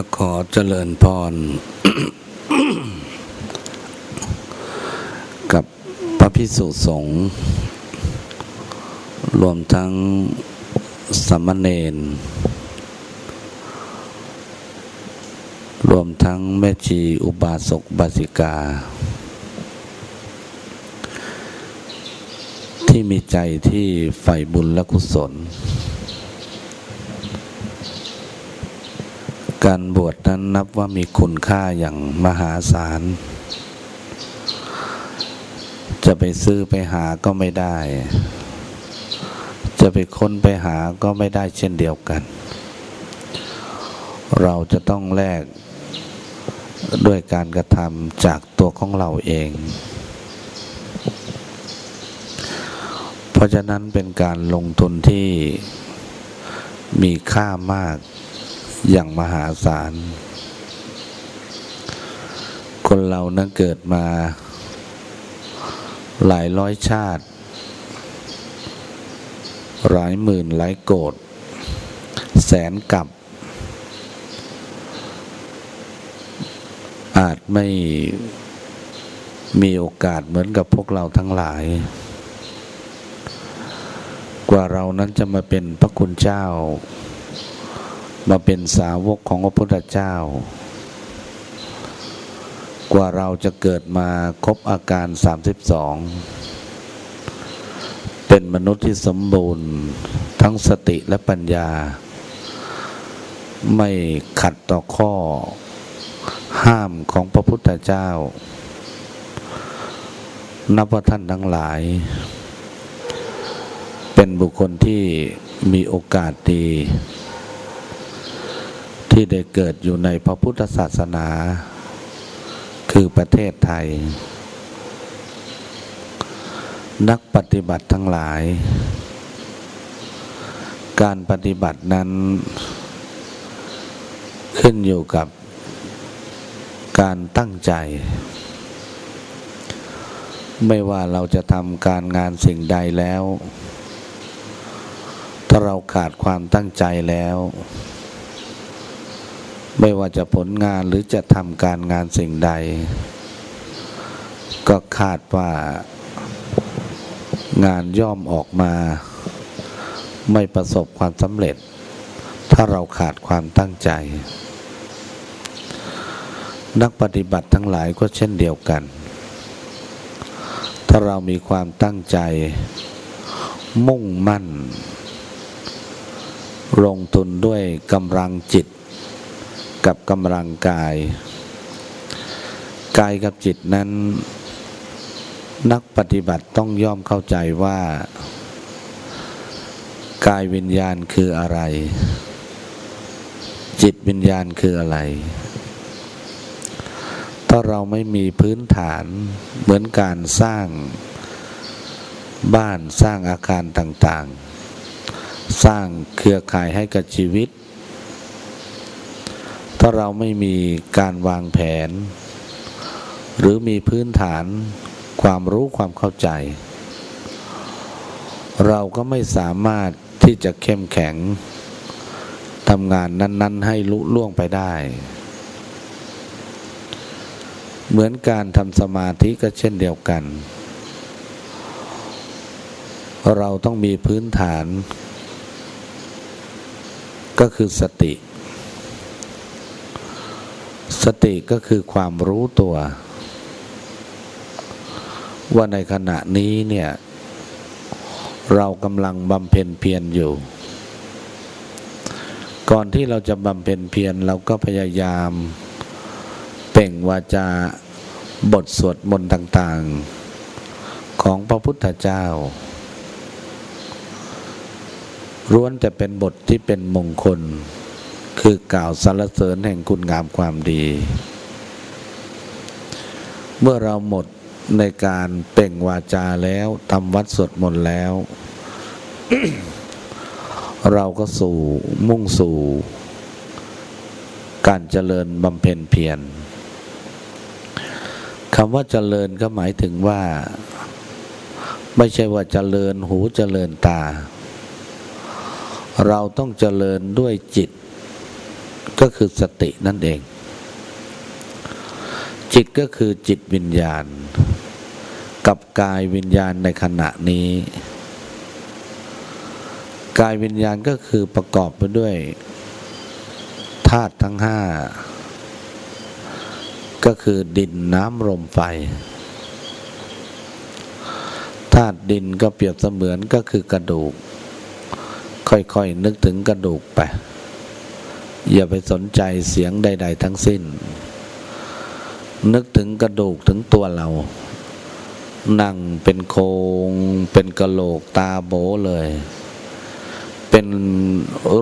ก็ขอเจริญพร กับพระพิสุสงฆ์รวมทั้งสมณเณรรวมทั้งแม่ชีอุบาสกบาสิกา ที่มีใจที่ใฝ่บุญและกุศล การบวชนั้นนับว่ามีคุณค่าอย่างมหาศาล จะไปซื้อไปหาก็ไม่ได้ จะไปค้นไปหาก็ไม่ได้เช่นเดียวกัน เราจะต้องแลกด้วยการกระทำจากตัวของเราเอง เพราะฉะนั้นเป็นการลงทุนที่มีค่ามาก อย่างมหาศาล คนเรานั้นเกิดมาหลายร้อยชาติ หลายหมื่นหลายโกดแสนกับ อาจไม่มีโอกาสเหมือนกับพวกเราทั้งหลาย กว่าเรานั้นจะมาเป็นพระคุณเจ้า มาเป็นสาวกของพระพุทธเจ้า กว่าเราจะเกิดมาครบอาการ32เป็นมนุษย์ที่สมบูรณ์ทั้งสติและปัญญา ไม่ขัดต่อข้อห้ามของพระพุทธเจ้า นับว่าท่านทั้งหลาย เป็นบุคคลที่มีโอกาสดี ที่ได้เกิดอยู่ในพระพุทธศาสนา คือประเทศไทย นักปฏิบัติทั้งหลาย การปฏิบัตินั้น ขึ้นอยู่กับการตั้งใจ ไม่ว่าเราจะทำการงานสิ่งใดแล้ว ถ้าเราขาดความตั้งใจแล้ว ไม่ว่าจะผลงานหรือจะทำการงานสิ่งใด ก็คาดว่างานย่อมออกมา ไม่ประสบความสำเร็จ ถ้าเราขาดความตั้งใจ นักปฏิบัติทั้งหลายก็เช่นเดียวกัน ถ้าเรามีความตั้งใจ มุ่งมั่น ลงทุนด้วยกำลังจิต กับกำลังกาย กายกับจิตนั้น นักปฏิบัติต้องย่อมเข้าใจว่า กายวิญญาณคืออะไร จิตวิญญาณคืออะไร ถ้าเราไม่มีพื้นฐานเหมือนการสร้างบ้านสร้างอาคารต่างๆ สร้างเครือข่ายให้กับชีวิต ถ้าเราไม่มีการวางแผน หรือมีพื้นฐานความรู้ความเข้าใจ เราก็ไม่สามารถที่จะเข้มแข็งทำงานนั้น ๆ ให้ลุล่วงไปได้ เหมือนการทำสมาธิก็เช่นเดียวกัน เราต้องมีพื้นฐาน ก็คือสติ สติก็คือความรู้ตัว ว่าในขณะนี้เนี่ย เรากำลังบำเพ็ญเพียรอยู่ ก่อนที่เราจะบำเพ็ญเพียรเราก็พยายามเป่งวาจาบทสวดมนต์ต่าง ๆ ของพระพุทธเจ้าล้วนจะเป็นบทที่เป็นมงคล คือกล่าวสรรเสริญแห่งคุณงามความดี เมื่อเราหมดในการเป่งวาจาแล้วทำวัดสวดมนต์แล้ว เราก็สู่มุ่งสู่ การเจริญบำเพ็ญเพียรคำว่าเจริญก็หมายถึงว่า ไม่ใช่ว่าเจริญหูเจริญตา เราต้องเจริญด้วยจิต ก็คือสตินั่นเอง จิตก็คือจิตวิญญาณ กับกายวิญญาณในขณะนี้ กายวิญญาณก็คือประกอบไปด้วยธาตุทั้งห้าก็คือดินน้ำลมไฟธาตุดินก็เปรียบเสมือนก็คือกระดูก ค่อยๆนึกถึงกระดูกไป อย่าไปสนใจเสียงใด ๆ ทั้งสิ้น นึกถึงกระดูกถึงตัวเรา นั่งเป็นโครงเป็นกระโหลกตาโบเลย เป็น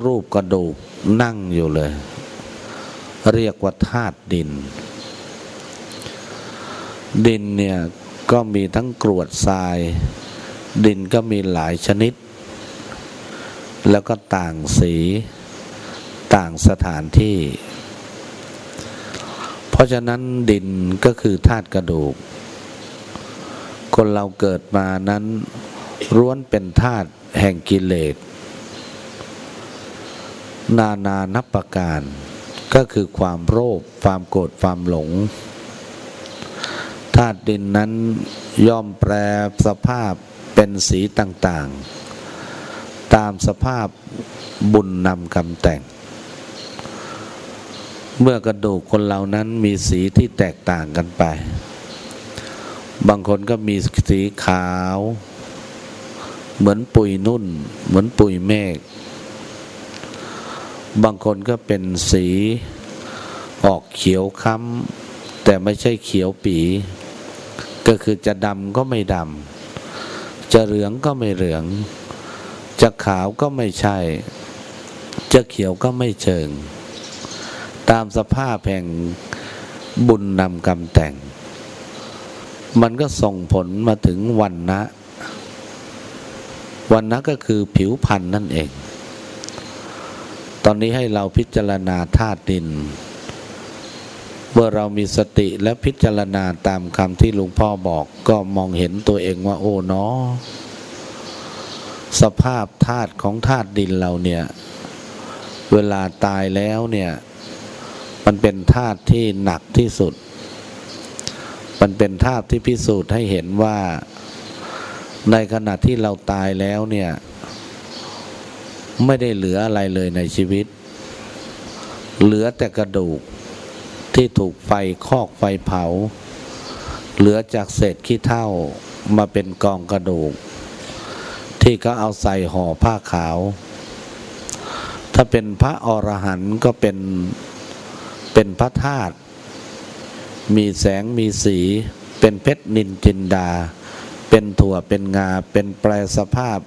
รูปกระดูกนั่งอยู่เลย เรียกว่าธาตุดิน ดินเนี่ยก็มีทั้งกรวดทราย ดินก็มีหลายชนิด แล้วก็ต่างสี ต่างสถานที่ เพราะฉะนั้นดินก็คือธาตุกระดูก คนเราเกิดมานั้นร้วนเป็นธาตุแห่งกิเลส นานานับประการ ก็คือความโลภความโกรธความหลงธาตุดินนั้นย่อมแปรสภาพเป็นสีต่างๆ ตามสภาพบุญนำคำแต่ง เมื่อกระดูกคนเรานั้นมีสีที่แตกต่างกันไป บางคนก็มีสีขาว เหมือนปุยนุ่น เหมือนปุยเมฆ บางคนก็เป็นสีออกเขียวค้ำแต่ไม่ใช่เขียวปี ก็คือจะดำก็ไม่ดำ จะเหลืองก็ไม่เหลือง จะขาวก็ไม่ใช่ จะเขียวก็ไม่เชิง ตามสภาพแห่งบุญนำกรรมแต่ง มันก็ส่งผลมาถึงวันนะวันนะก็คือผิวพันธุ์นั่นเอง ตอนนี้ให้เราพิจารณาธาตุดิน เมื่อเรามีสติและพิจารณาตามคำที่หลวงพ่อบอกก็มองเห็นตัวเองว่าโอ้เนาะสภาพธาตุของธาตุดินเราเนี่ย เวลาตายแล้วเนี่ย มันเป็นธาตุที่หนักที่สุด มันเป็นธาตุที่พิสูจน์ให้เห็นว่า ในขณะที่เราตายแล้วเนี่ย ไม่ได้เหลืออะไรเลยในชีวิต เหลือแต่กระดูกที่ถูกไฟคอกไฟเผา เหลือจากเศษขี้เท่ามาเป็นกองกระดูก ที่เขาเอาใส่ห่อผ้าขาว ถ้าเป็นพระอรหันต์ก็เป็น เป็นพระธาตุมีแสงมีสี เป็นเพชรนินจินดา เป็นถั่วเป็นงา เป็นแปลสภาพ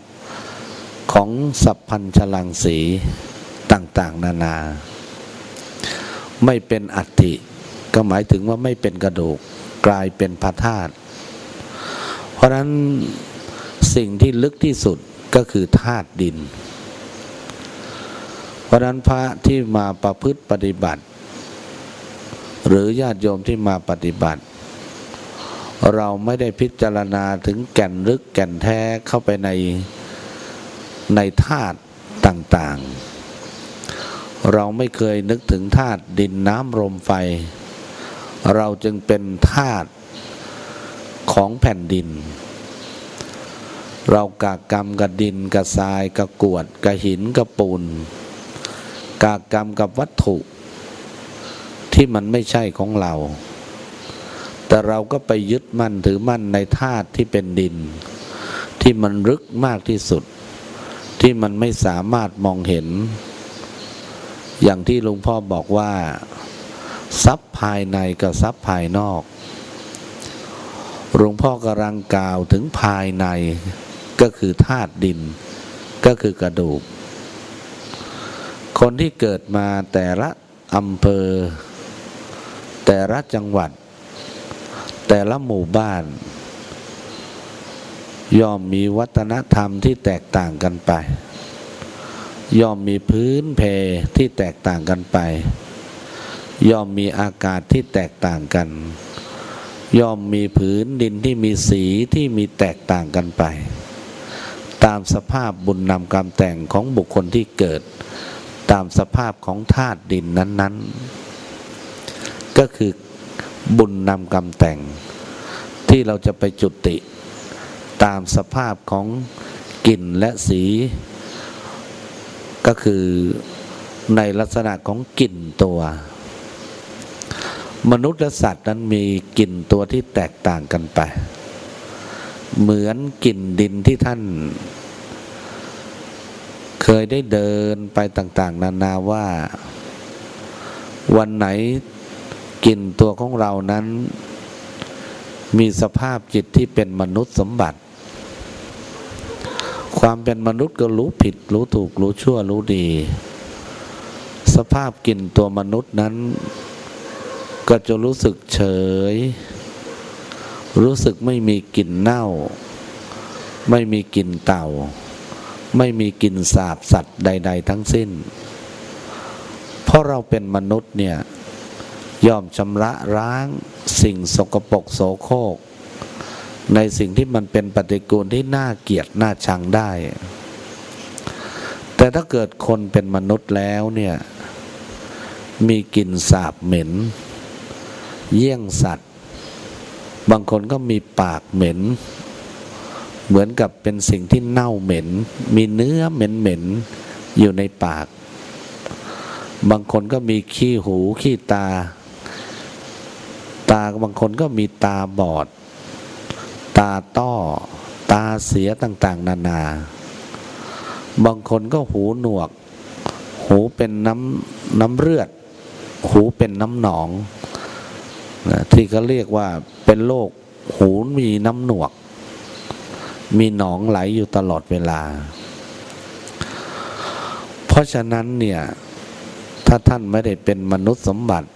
ของสัพพัญชลังสีต่างๆ นานา ไม่เป็นอัฐิก็หมายถึงว่าไม่เป็นกระดูกกลายเป็นพระธาตุเพราะนั้นสิ่งที่ลึกที่สุดก็คือธาตุดิน เพราะนั้นพระที่มาประพฤติปฏิบัติ หรือญาติโยมที่มาปฏิบัติ เราไม่ได้พิจารณาถึงแก่นลึกแก่นแท้เข้าไปในในธาตุต่างๆ เราไม่เคยนึกถึงธาตุดินน้ำลมไฟ เราจึงเป็นธาตุของแผ่นดิน เรากากกรรมกับดินกับทรายกับกวดกับหินกับปูนกากกรรมกับวัตถุ ที่มันไม่ใช่ของเรา แต่เราก็ไปยึดมั่นถือมั่นในธาตุที่เป็นดิน ที่มันลึกมากที่สุด ที่มันไม่สามารถมองเห็น อย่างที่หลวงพ่อบอกว่าทรัพย์ภายในกับทรัพย์ภายนอกหลวงพ่อกำลังกล่าวถึงภายในก็คือธาตุดิน ก็คือกระดูก คนที่เกิดมาแต่ละอำเภอ แต่ละจังหวัด แต่ละหมู่บ้าน ย่อมมีวัฒนธรรมที่แตกต่างกันไป ย่อมมีพื้นเพที่แตกต่างกันไป ย่อมมีอากาศที่แตกต่างกัน ย่อมมีผืนดินที่มีสีที่มีแตกต่างกันไป ตามสภาพบุญนำกรรมแต่งของบุคคลที่เกิด ตามสภาพของธาตุดินนั้น ๆ ก็คือบุญนำกรรมแต่ง ที่เราจะไปจุติตามสภาพของกลิ่นและสี ก็คือในลักษณะของกลิ่นตัว มนุษย์และสัตว์นั้นมีกลิ่นตัวที่แตกต่างกันไป เหมือนกลิ่นดินที่ท่าน เคยได้เดินไปต่าง ๆ นานาว่า วันไหน กลิ่นตัวของเรานั้น มีสภาพจิตที่เป็นมนุษย์สมบัติ ความเป็นมนุษย์ก็รู้ผิด รู้ถูก รู้ชั่ว รู้ดี สภาพกลิ่นตัวมนุษย์นั้น ก็จะรู้สึกเฉย รู้สึกไม่มีกลิ่นเน่า ไม่มีกลิ่นเต่า ไม่มีกลิ่นสาบสัตว์ใด ๆ ทั้งสิ้น เพราะเราเป็นมนุษย์เนี่ย ย่อมชำระร้างสิ่งสกปรกโสโครกในสิ่งที่มันเป็นปฏิกูลที่น่าเกลียดน่าชังได้ แต่ถ้าเกิดคนเป็นมนุษย์แล้วเนี่ย มีกลิ่นสาบเหม็น เยี่ยงสัตว์ บางคนก็มีปากเหม็น เหมือนกับเป็นสิ่งที่เน่าเหม็น มีเนื้อเหม็นเหม็นอยู่ในปาก บางคนก็มีขี้หูขี้ตา ตาบางคนก็มีตาบอด ตาต้อ ตาเสียต่างๆ นานา บางคนก็หูหนวก หูเป็นน้ำน้ำเลือด หูเป็นน้ำหนองนะที่เขาเรียกว่าเป็นโรคหูมีน้ำหนวก มีหนองไหลอยู่ตลอดเวลา เพราะฉะนั้นเนี่ย ถ้าท่านไม่ได้เป็นมนุษย์สมบัติ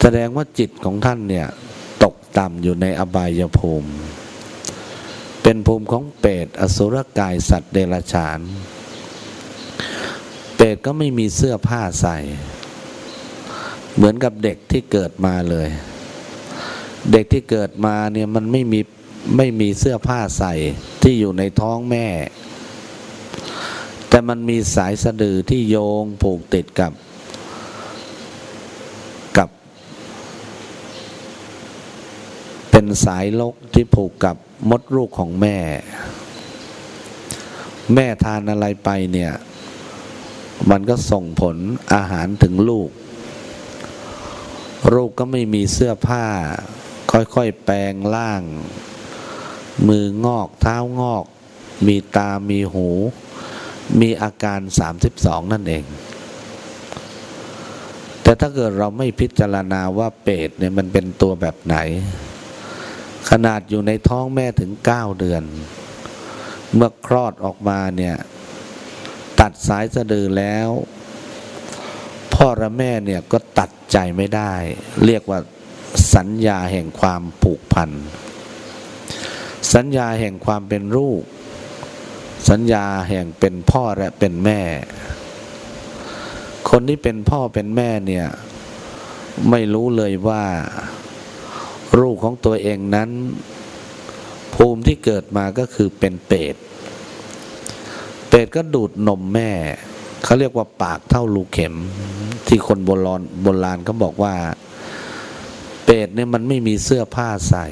แสดงว่าจิตของท่านเนี่ย ตกต่ำอยู่ในอบายภูมิ เป็นภูมิของเปรตอสุรกายสัตว์เดรัจฉาน เปรตก็ไม่มีเสื้อผ้าใส่ เหมือนกับเด็กที่เกิดมาเลย เด็กที่เกิดมาเนี่ยมันไม่มีไม่มีเสื้อผ้าใส่ที่อยู่ในท้องแม่ แต่มันมีสายสะดือที่โยงผูกติดกับ เป็นสายลกที่ผูกกับมดลูกของแม่ แม่ทานอะไรไปเนี่ย มันก็ส่งผลอาหารถึงลูก ลูกก็ไม่มีเสื้อผ้า ค่อยๆแปลงร่าง มืองอกเท้างอก มีตามีหู มีอาการ 32 นั่นเองแต่ถ้าเกิดเราไม่พิจารณาว่าเปรตเนี่ยมันเป็นตัวแบบไหน ขนาดอยู่ในท้องแม่ถึงเก้าเดือน เมื่อคลอดออกมาเนี่ย ตัดสายสะดือแล้ว พ่อและแม่เนี่ยก็ตัดใจไม่ได้ เรียกว่าสัญญาแห่งความผูกพัน สัญญาแห่งความเป็นลูก สัญญาแห่งเป็นพ่อและเป็นแม่ คนที่เป็นพ่อเป็นแม่เนี่ย ไม่รู้เลยว่า ลูกของตัวเองนั้น ภูมิที่เกิดมาก็คือเป็นเปรตเปรตก็ดูดนมแม่เขาเรียกว่าปากเท่าลูกเข็ม ที่คนโบราณโบราณเขาบอกว่า เปรตเนี่ยมันไม่มีเสื้อผ้าใส่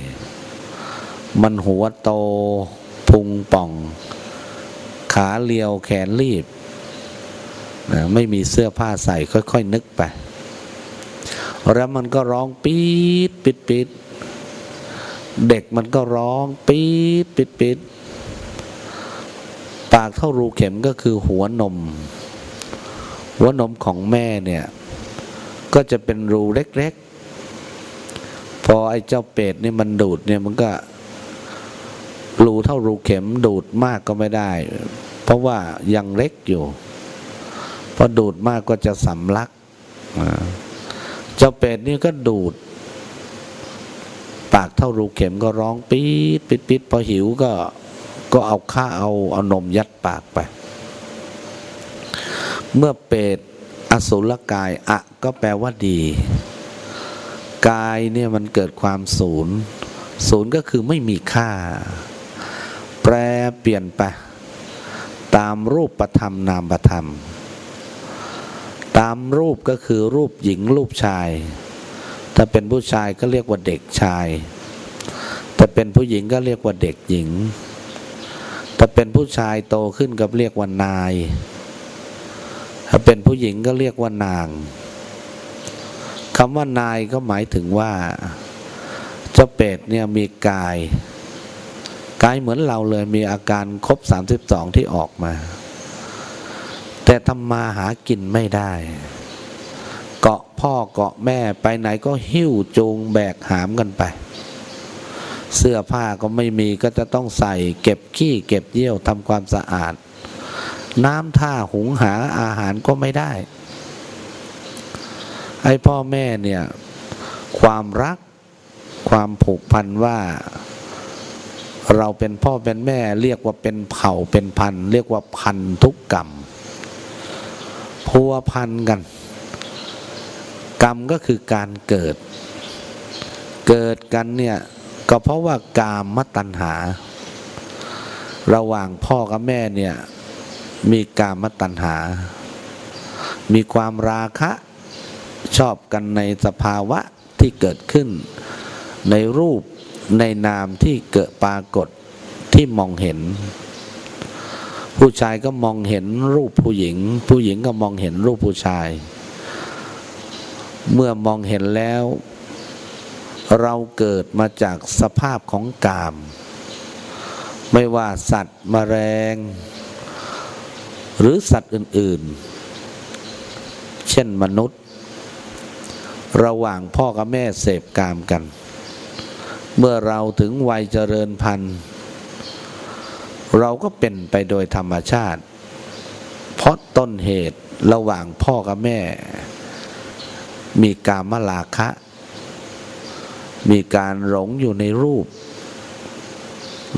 มันหัวโต พุงป่อง ขาเลียวแขนรีบนะไม่มีเสื้อผ้าใส่ค่อย ๆ นึกไป แล้วมันก็ร้องปี๊ดปิดปิด เด็กมันก็ร้องปี๊ดปิดปิดปากเท่ารูเข็มก็คือหัวนม หัวนมของแม่เนี่ย ก็จะเป็นรูเล็กๆ พอไอ้เจ้าเป็ดนี่มันดูดเนี่ยมันก็ รูเท่ารูเข็มดูดมากก็ไม่ได้ เพราะว่ายังเล็กอยู่พอดูดมากก็จะสำลัก เจ้าเป็ดนี่ก็ดูดากเท่ารูเข็มก็ร้องปี๊ดปิดปิดพอหิวก็ก็เอาข้าเอาเอานมยัดปากไป เมื่อเปรตอสุรกายอะก็แปลว่าดี กายเนี่ยมันเกิดความศูนย์ศูนย์ก็คือไม่มีค่า แปรเปลี่ยนไป ตามรูปประธรรมนามประธรรม ตามรูปก็คือรูปหญิงรูปชาย ถ้าเป็นผู้ชายก็เรียกว่าเด็กชาย ถ้าเป็นผู้หญิงก็เรียกว่าเด็กหญิง ถ้าเป็นผู้ชายโตขึ้นก็เรียกว่านาย ถ้าเป็นผู้หญิงก็เรียกว่านางคำว่านายก็หมายถึงว่า เจ้าเป็ดเนี่ยมีกาย กายเหมือนเราเลยมีอาการครบ32ที่ออกมา แต่ทำมาหากินไม่ได้ พ่อเกาะแม่ไปไหนก็หิ้วจูงแบกหามกันไป เสื้อผ้าก็ไม่มีก็จะต้องใส่เก็บขี้เก็บเยี่ยวทำความสะอาด น้ำท่าหุงหาอาหารก็ไม่ได้ ไอ้พ่อแม่เนี่ย ความรักความผูกพันว่าเราเป็นพ่อเป็นแม่เรียกว่าเป็นเผ่าเป็นพัน เรียกว่าพันทุกกรรมพัวพันกัน กรรมก็คือการเกิด เกิดกันเนี่ยก็เพราะว่ากามมตัณหา ระหว่างพ่อกับแม่เนี่ยมีกามตัณหา มีความราคะชอบกันในสภาวะที่เกิดขึ้น ในรูปในนามที่เกิดปรากฏที่มองเห็น ผู้ชายก็มองเห็นรูปผู้หญิง ผู้หญิงก็มองเห็นรูปผู้ชาย เมื่อมองเห็นแล้ว เราเกิดมาจากสภาพของกาม ไม่ว่าสัตว์มแมลงหรือสัตว์อื่น ๆ เช่นมนุษย์ ระหว่างพ่อกับแม่เสพกามกัน เมื่อเราถึงวัยเจริญพันธุ์เราก็เป็นไปโดยธรรมชาติ เพราะต้นเหตุระหว่างพ่อกับแม่ มีการมลาคะ มีการหลงอยู่ในรูป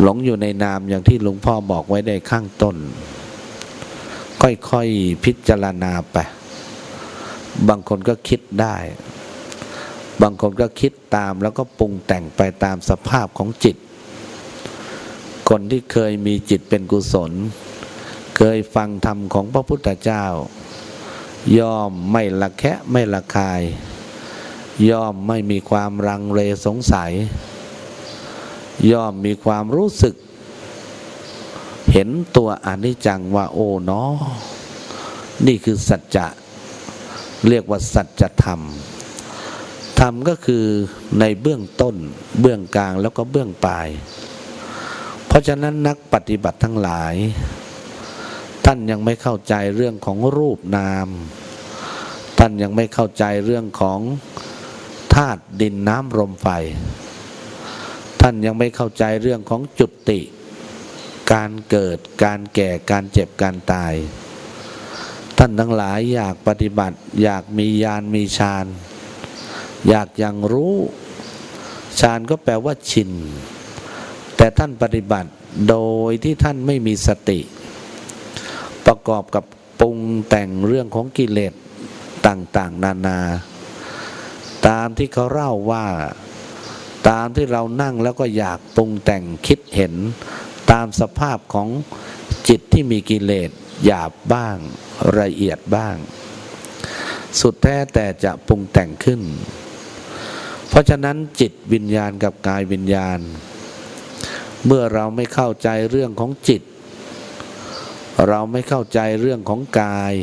หลงอยู่ในนามอย่างที่หลวงพ่อบอกไว้ในข้างต้น ค่อยๆพิจารณาไป บางคนก็คิดได้ บางคนก็คิดตามแล้วก็ปรุงแต่งไปตามสภาพของจิต คนที่เคยมีจิตเป็นกุศล เคยฟังธรรมของพระพุทธเจ้า ย่อมไม่ละแคะไม่ละคาย ย่อมไม่มีความรังเลสงสัย ย่อมมีความรู้สึก เห็นตัวอนิจจังว่าโอ้เนาะนี่คือสัจจะเรียกว่าสัจธรรม ธรรมก็คือในเบื้องต้น เบื้องกลางแล้วก็เบื้องปลาย เพราะฉะนั้นนักปฏิบัติทั้งหลาย ท่านยังไม่เข้าใจเรื่องของรูปนาม ท่านยังไม่เข้าใจเรื่องของธาตุดินน้ำลมไฟ ท่านยังไม่เข้าใจเรื่องของจุติ การเกิดการแก่การเจ็บการตาย ท่านทั้งหลายอยากปฏิบัติ อยากมีญาณมีฌานอยากยังรู้ฌานก็แปลว่าชิน แต่ท่านปฏิบัติโดยที่ท่านไม่มีสติ ประกอบกับปรุงแต่งเรื่องของกิเลสต่างๆ นานา ตามที่เขาเล่าว่าตามที่เรานั่งแล้วก็อยากปรุงแต่งคิดเห็น ตามสภาพของจิตที่มีกิเลสหยาบบ้างละเอียดบ้าง สุดแท้แต่จะปรุงแต่งขึ้น เพราะฉะนั้นจิตวิญญาณกับกายวิญญาณ เมื่อเราไม่เข้าใจเรื่องของจิต เราไม่เข้าใจเรื่องของกาย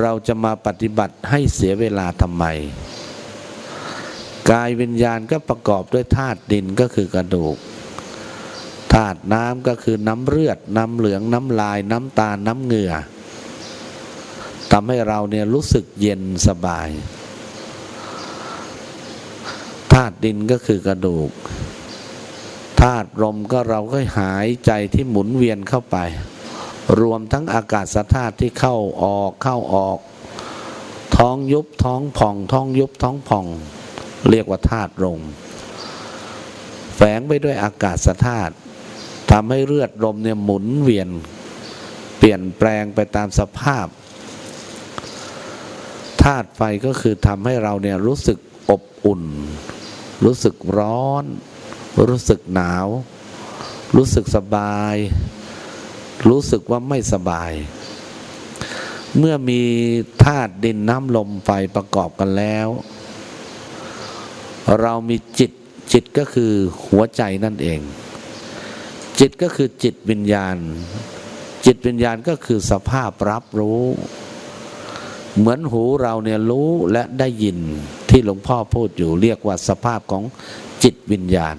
เราจะมาปฏิบัติให้เสียเวลาทำไม กายวิญญาณก็ประกอบด้วยธาตุดินก็คือกระดูกธาตุน้ำก็คือน้ำเลือด น้ำเหลือง น้ำลาย น้ำตาลน้ำเหงื่อทำให้เราเนี่ยรู้สึกเย็นสบาย ธาตุดินก็คือกระดูก ธาตุลมก็เราก็หายใจที่หมุนเวียนเข้าไป รวมทั้งอากาศธาตุที่เข้าออกเข้าออก ท้องยุบท้องผ่อง ท้องยุบท้องผ่อง เรียกว่าธาตุลมแฝงไปด้วยอากาศธาตุทำให้เลือดลมเนี่ยหมุนเวียน เปลี่ยนแปลงไปตามสภาพธาตุไฟก็คือทำให้เราเนี่ยรู้สึกอบอุ่น รู้สึกร้อน รู้สึกหนาว รู้สึกสบาย รู้สึกว่าไม่สบาย เมื่อมีธาตุดินน้ำลมไฟประกอบกันแล้ว เรามีจิตจิตก็คือหัวใจนั่นเอง จิตก็คือจิตวิญญาณ จิตวิญญาณก็คือสภาพรับรู้ เหมือนหูเราเนี่ยรู้และได้ยินที่หลวงพ่อพูดอยู่เรียกว่าสภาพของจิตวิญญาณ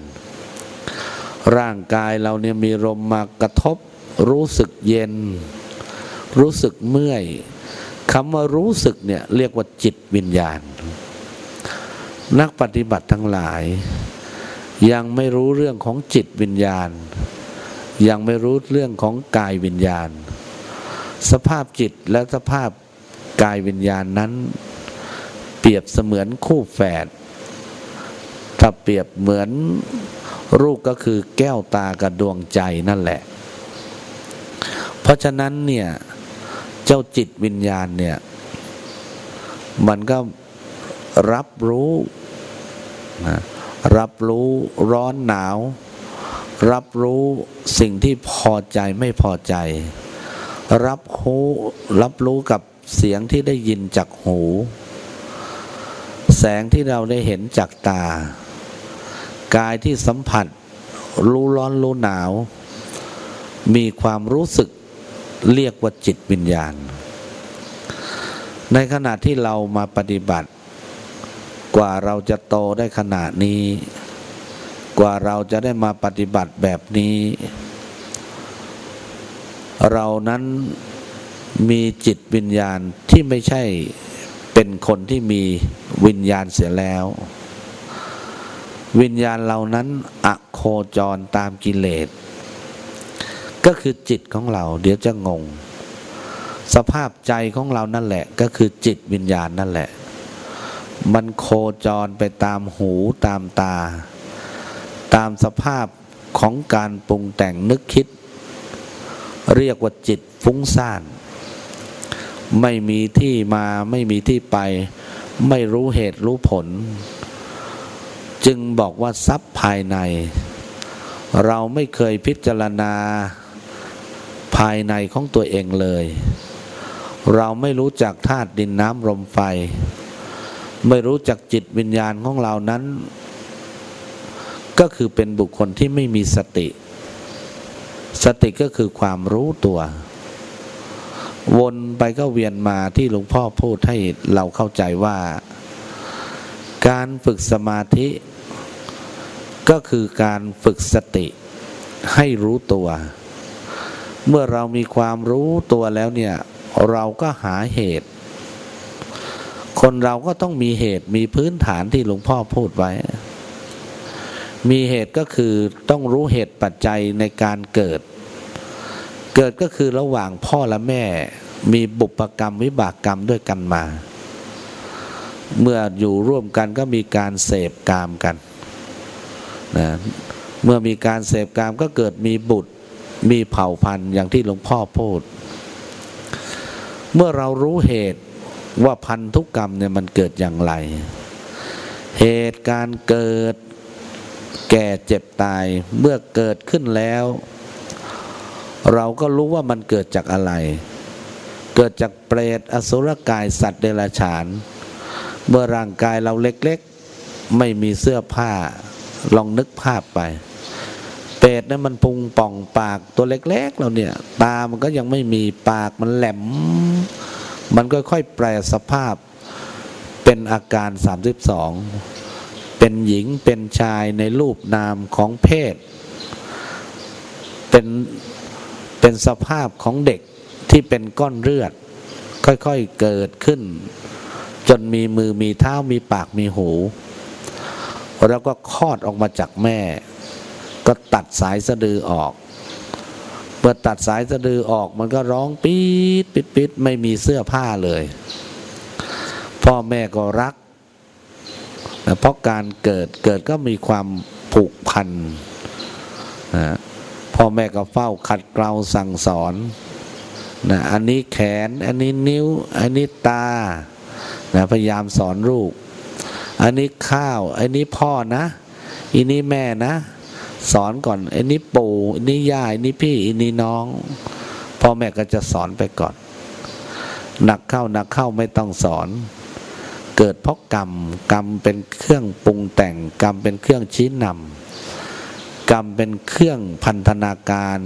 ร่างกายเราเนี่ยมีลมมากระทบ รู้สึกเย็น รู้สึกเมื่อยคำว่ารู้สึกเนี่ยเรียกว่าจิตวิญญาณ นักปฏิบัติทั้งหลาย ยังไม่รู้เรื่องของจิตวิญญาณ ยังไม่รู้เรื่องของกายวิญญาณ สภาพจิตและสภาพกายวิญญาณนั้น เปรียบเสมือนคู่แฝดถ้าเปรียบเหมือนรูปก็คือแก้วตากับดวงใจนั่นแหละ เพราะฉะนั้นเนี่ย เจ้าจิตวิญญาณเนี่ย มันก็รับรู้นะรับรู้ร้อนหนาว รับรู้สิ่งที่พอใจไม่พอใจ รับหูรับรู้กับเสียงที่ได้ยินจากหู แสงที่เราได้เห็นจากตา กายที่สัมผัส รู้ร้อนรู้หนาว มีความรู้สึก เรียกว่าจิตวิญญาณ ในขณะที่เรามาปฏิบัติ กว่าเราจะโตได้ขนาดนี้ กว่าเราจะได้มาปฏิบัติแบบนี้ เรานั้นมีจิตวิญญาณที่ไม่ใช่เป็นคนที่มีวิญญาณเสียแล้ว วิญญาณเหล่านั้นอโคจรตามกิเลส ก็คือจิตของเรา เดี๋ยวจะงง สภาพใจของเรานั่นแหละ ก็คือจิตวิญญาณนั่นแหละ มันโคจรไปตามหูตามตา ตามสภาพของการปรุงแต่งนึกคิด เรียกว่าจิตฟุ้งซ่าน ไม่มีที่มาไม่มีที่ไป ไม่รู้เหตุรู้ผล จึงบอกว่าทรัพย์ภายใน เราไม่เคยพิจารณา ภายในของตัวเองเลย เราไม่รู้จักธาตุดินน้ำลมไฟ ไม่รู้จักจิตวิญญาณของเรานั้น ก็คือเป็นบุคคลที่ไม่มีสติ สติก็คือความรู้ตัว วนไปก็เวียนมาที่หลวงพ่อพูดให้เราเข้าใจว่า การฝึกสมาธิ ก็คือการฝึกสติให้รู้ตัว เมื่อเรามีความรู้ตัวแล้วเนี่ย เราก็หาเหตุ คนเราก็ต้องมีเหตุมีพื้นฐานที่หลวงพ่อพูดไว้ มีเหตุก็คือต้องรู้เหตุปัจจัยในการเกิด เกิดก็คือระหว่างพ่อและแม่ มีบุพกรรมวิบากกรรมด้วยกันมา เมื่ออยู่ร่วมกันก็มีการเสพกามกันนะเมื่อมีการเสพกามก็เกิดมีบุตร มีเผ่าพันธุ์อย่างที่หลวงพ่อพูด เมื่อเรารู้เหตุว่าพันธุกกรรมเนี่ยมันเกิดอย่างไร เหตุการเกิดแก่เจ็บตายเมื่อเกิดขึ้นแล้ว เราก็รู้ว่ามันเกิดจากอะไร เกิดจากเปรตอสุรกายสัตว์เดรัจฉาน เมื่อร่างกายเราเล็กๆ ไม่มีเสื้อผ้าลองนึกภาพไป เปรตนั้นมันพุงป่องปากตัวเล็กๆเราเนี่ย ตามันก็ยังไม่มีปากมันแหลม มันค่อยๆแปลสภาพเป็นอาการ 32 เป็นหญิงเป็นชายในรูปนามของเพศ เป็นเป็นสภาพของเด็กที่เป็นก้อนเลือด ค่อยๆเกิดขึ้น จนมีมือมีเท้ามีปากมีหู แล้วก็คลอดออกมาจากแม่ ก็ตัดสายสะดือออกเมื่อตัดสายสะดือออกมันก็ร้องปี๊ดปิดปิดไม่มีเสื้อผ้าเลย พ่อแม่ก็รักนะเพราะการเกิดเกิดก็มีความผูกพันนะพ่อแม่ก็เฝ้าขัดเกลาสั่งสอนนะอันนี้แขน อันนี้นิ้ว อันนี้ตานะพยายามสอนลูก อันนี้ข้าว อันนี้พ่อนะอันนี้แม่นะ สอนก่อนอันนี้ปู่อันนี้ย่าอันนี้พี่อันนี้น้องพ่อแม่ก็จะสอนไปก่อน หนักเข้าหนักเข้าไม่ต้องสอน เกิดเพราะกรรม กรรมเป็นเครื่องปรุงแต่ง กรรมเป็นเครื่องชี้นำกรรมเป็นเครื่องพันธนาการ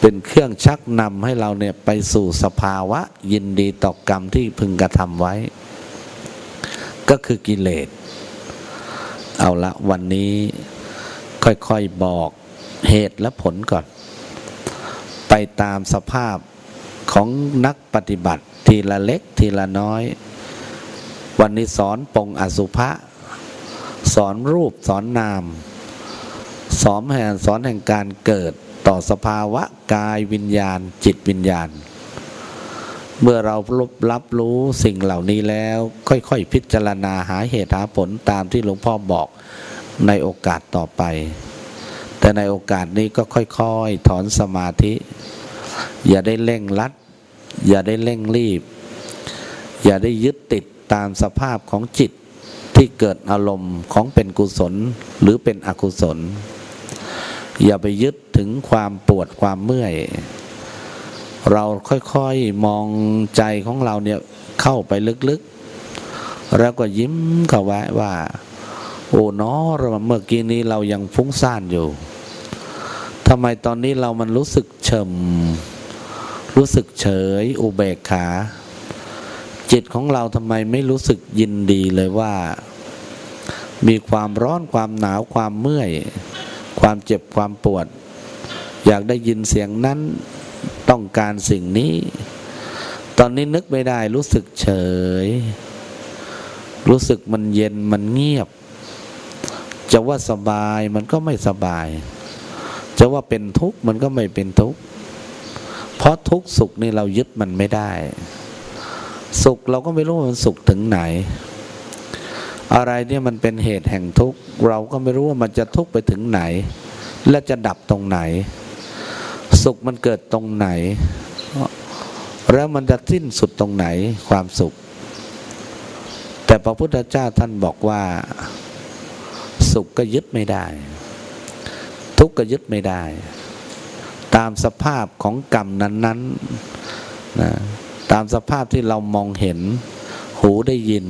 เป็นเครื่องชักนำให้เราเนี่ยไปสู่สภาวะ ยินดีต่อกรรมที่พึงกระทำไว้ ก็คือกิเลสเอาละวันนี้ ค่อยๆบอกเหตุและผลก่อน ไปตามสภาพของนักปฏิบัติทีละเล็กทีละน้อย วันนี้สอนปงอสุภะสอนรูปสอนนาม สอนแห่งสอนแห่งการเกิดต่อสภาวะกายวิญญาณ จิตวิญญาณ เมื่อเรารับรับรู้สิ่งเหล่านี้แล้ว ค่อยๆ พิจารณาหาเหตุหาผลตามที่หลวงพ่อบอก ในโอกาสต่อไป แต่ในโอกาสนี้ก็ค่อยๆ ถอนสมาธิ อย่าได้เร่งรัด อย่าได้เร่งรีบ อย่าได้ยึดติดตามสภาพของจิตที่เกิดอารมณ์ของเป็นกุศลหรือเป็นอกุศล อย่าไปยึดถึงความปวดความเมื่อย เราค่อยๆมองใจของเราเนี่ยเข้าไปลึกๆ แล้วก็ยิ้มเข้าไว้ว่า โอ้เนอะเมื่อกี้นี้เรายังฟุ้งซ่านอยู่ทำไมตอนนี้เรามันรู้สึกเฉมรู้สึกเฉย อุเบกขา จิตของเราทำไมไม่รู้สึกยินดีเลยว่า มีความร้อนความหนาวความเมื่อย ความเจ็บความปวด อยากได้ยินเสียงนั้นต้องการสิ่งนี้ ตอนนี้นึกไม่ได้รู้สึกเฉย รู้สึกมันเย็นมันเงียบ จะว่าสบายมันก็ไม่สบาย จะว่าเป็นทุกข์มันก็ไม่เป็นทุกข์ เพราะทุกข์สุขนี่เรายึดมันไม่ได้ สุขเราก็ไม่รู้ว่ามันสุขถึงไหน อะไรเนี่ยมันเป็นเหตุแห่งทุกข์เราก็ไม่รู้ว่ามันจะทุกข์ไปถึงไหน และจะดับตรงไหน สุขมันเกิดตรงไหน แล้วมันจะสิ้นสุดตรงไหนความสุข แต่พระพุทธเจ้าท่านบอกว่า สุขก็ยึดไม่ได้ ทุกข์ก็ยึดไม่ได้ ตามสภาพของกรรมนั้นๆนะตามสภาพที่เรามองเห็น หูได้ยิน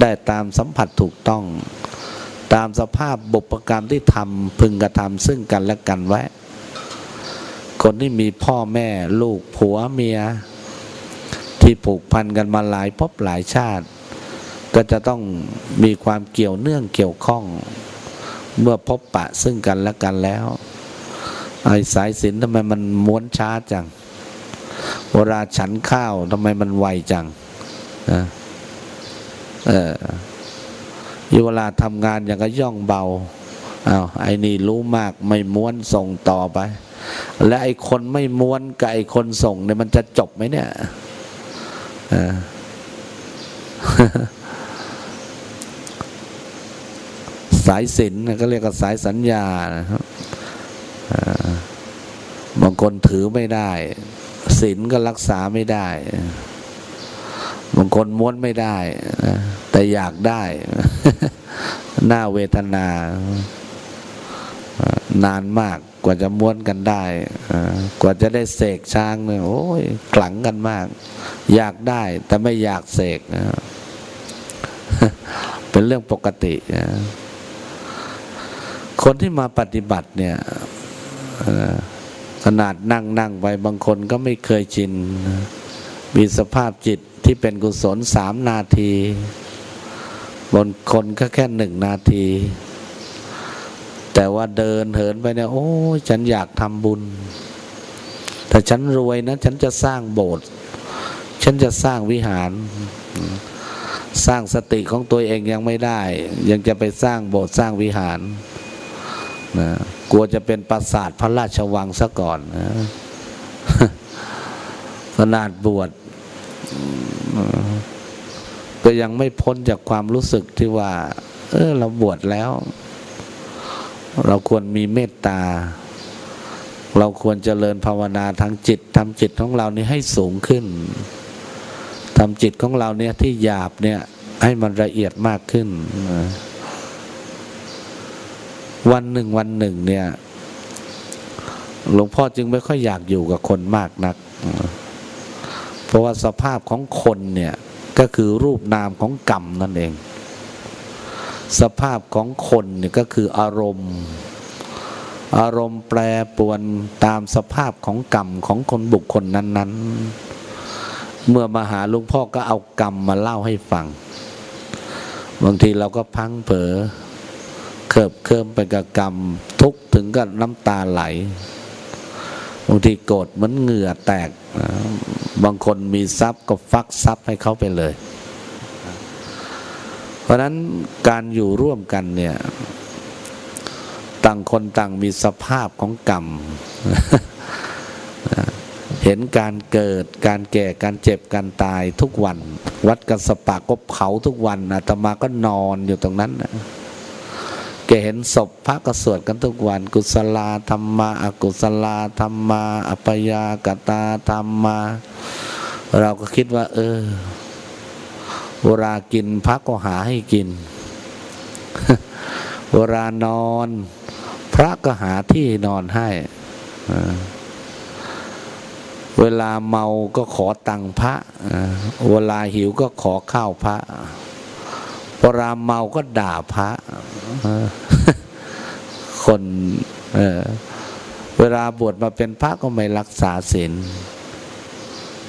ได้ตามสัมผัสถูกต้อง ตามสภาพบุพกรรมที่ทำพึงกระทำซึ่งกันและกันไว้ คนที่มีพ่อแม่ลูกผัวเมีย ที่ผูกพันกันมาหลายภพหลายชาติ ก็จะต้องมีความเกี่ยวเนื่องเกี่ยวข้อง เมื่อพบปะซึ่งกันและกันแล้วไอ้สายสินทำไมมันม้วนช้าจังเวลาฉันข้าวทำไมมันไวจังนะเออเวลาทำงานอย่างก็ย่องเบาอา้าวไอ้นี่รู้มากไม่ม้วนส่งต่อไป และไอ้คนไม่ม้วนกับไอ้คนส่งเนี่ยมันจะจบไหมเนี่ยสาายสินก็เรียกว่าสายสัญญานะครับบางคนถือไม่ได้ศีลก็รักษาไม่ได้ บางคนม้วนไม่ได้ แต่อยากได้ หน้าเวทนา นานมากกว่าจะม้วนกันได้ กว่าจะได้เสกช้างเนี่ยโอ้ยขลังกันมาก อยากได้ แต่ไม่อยากเสกเป็นเรื่องปกตินะ คนที่มาปฏิบัติเนี่ยขนาดนั่งนั่งไปบางคนก็ไม่เคยชิน มีสภาพจิตที่เป็นกุศลสามนาทีบางคนก็แค่หนึ่งนาที แต่ว่าเดินเหินไปเนี่ยโอ้ฉันอยากทำบุญ แต่ฉันรวยนะ ฉันจะสร้างโบสถ์ฉันจะสร้างวิหาร สร้างสติของตัวเองยังไม่ได้ ยังจะไปสร้างโบสถ์สร้างวิหาร นะกลัวจะเป็นปราสาทพระราชวังซะก่อนนะขนาดบวชก็ยังไม่พ้นจากความรู้สึกที่ว่า เออ เราบวชแล้ว เราควรมีเมตตา เราควรเจริญภาวนาทางจิตทำจิตของเรานี่ให้สูงขึ้นทำจิตของเราเนี่ยที่หยาบเนี่ย ให้มันละเอียดมากขึ้น วันหนึ่งวันหนึ่งเนี่ย หลวงพ่อจึงไม่ค่อยอยากอยู่กับคนมากนัก เพราะว่าสภาพของคนเนี่ยก็คือรูปนามของกรรมนั่นเอง สภาพของคนเนี่ยก็คืออารมณ์ อารมณ์แปรปรวนตามสภาพของกรรมของคนบุคคลนั้น ๆ เมื่อมาหาหลวงพ่อก็เอากรรมมาเล่าให้ฟัง บางทีเราก็พังเผลอ เคิบเคิมไปกับกรรม ทุกถึงกับน้ำตาไหลบางทีโกรธเหมือนเหงื่อแตก บางคนมีทรัพย์ก็ฟักทรัพย์ให้เขาไปเลย เพราะนั้นการอยู่ร่วมกันเนี่ย ต่างคนต่างมีสภาพของกรรม เห็นการเกิดการแก่การเจ็บการตายทุกวัน วัดกันสปากก็เผาทุกวันอาตมาก็นอนอยู่ตรงนั้นนะ แกเห็นศพพระก็สวดกันทุกวัน กุศลาธรรมาอกุศลาธรรมา อัปยากตาธรรมา เราก็คิดว่า เออเวลากินพระก็หาให้กิน เวลานอน พระก็หาที่นอนให้ เวลาเมาก็ขอตังค์พระ เวลาหิวก็ขอข้าวพระ เวลามเมาก็ด่าพระคนเเวลาบวชมาเป็นพระก็ไม่รักษาศีล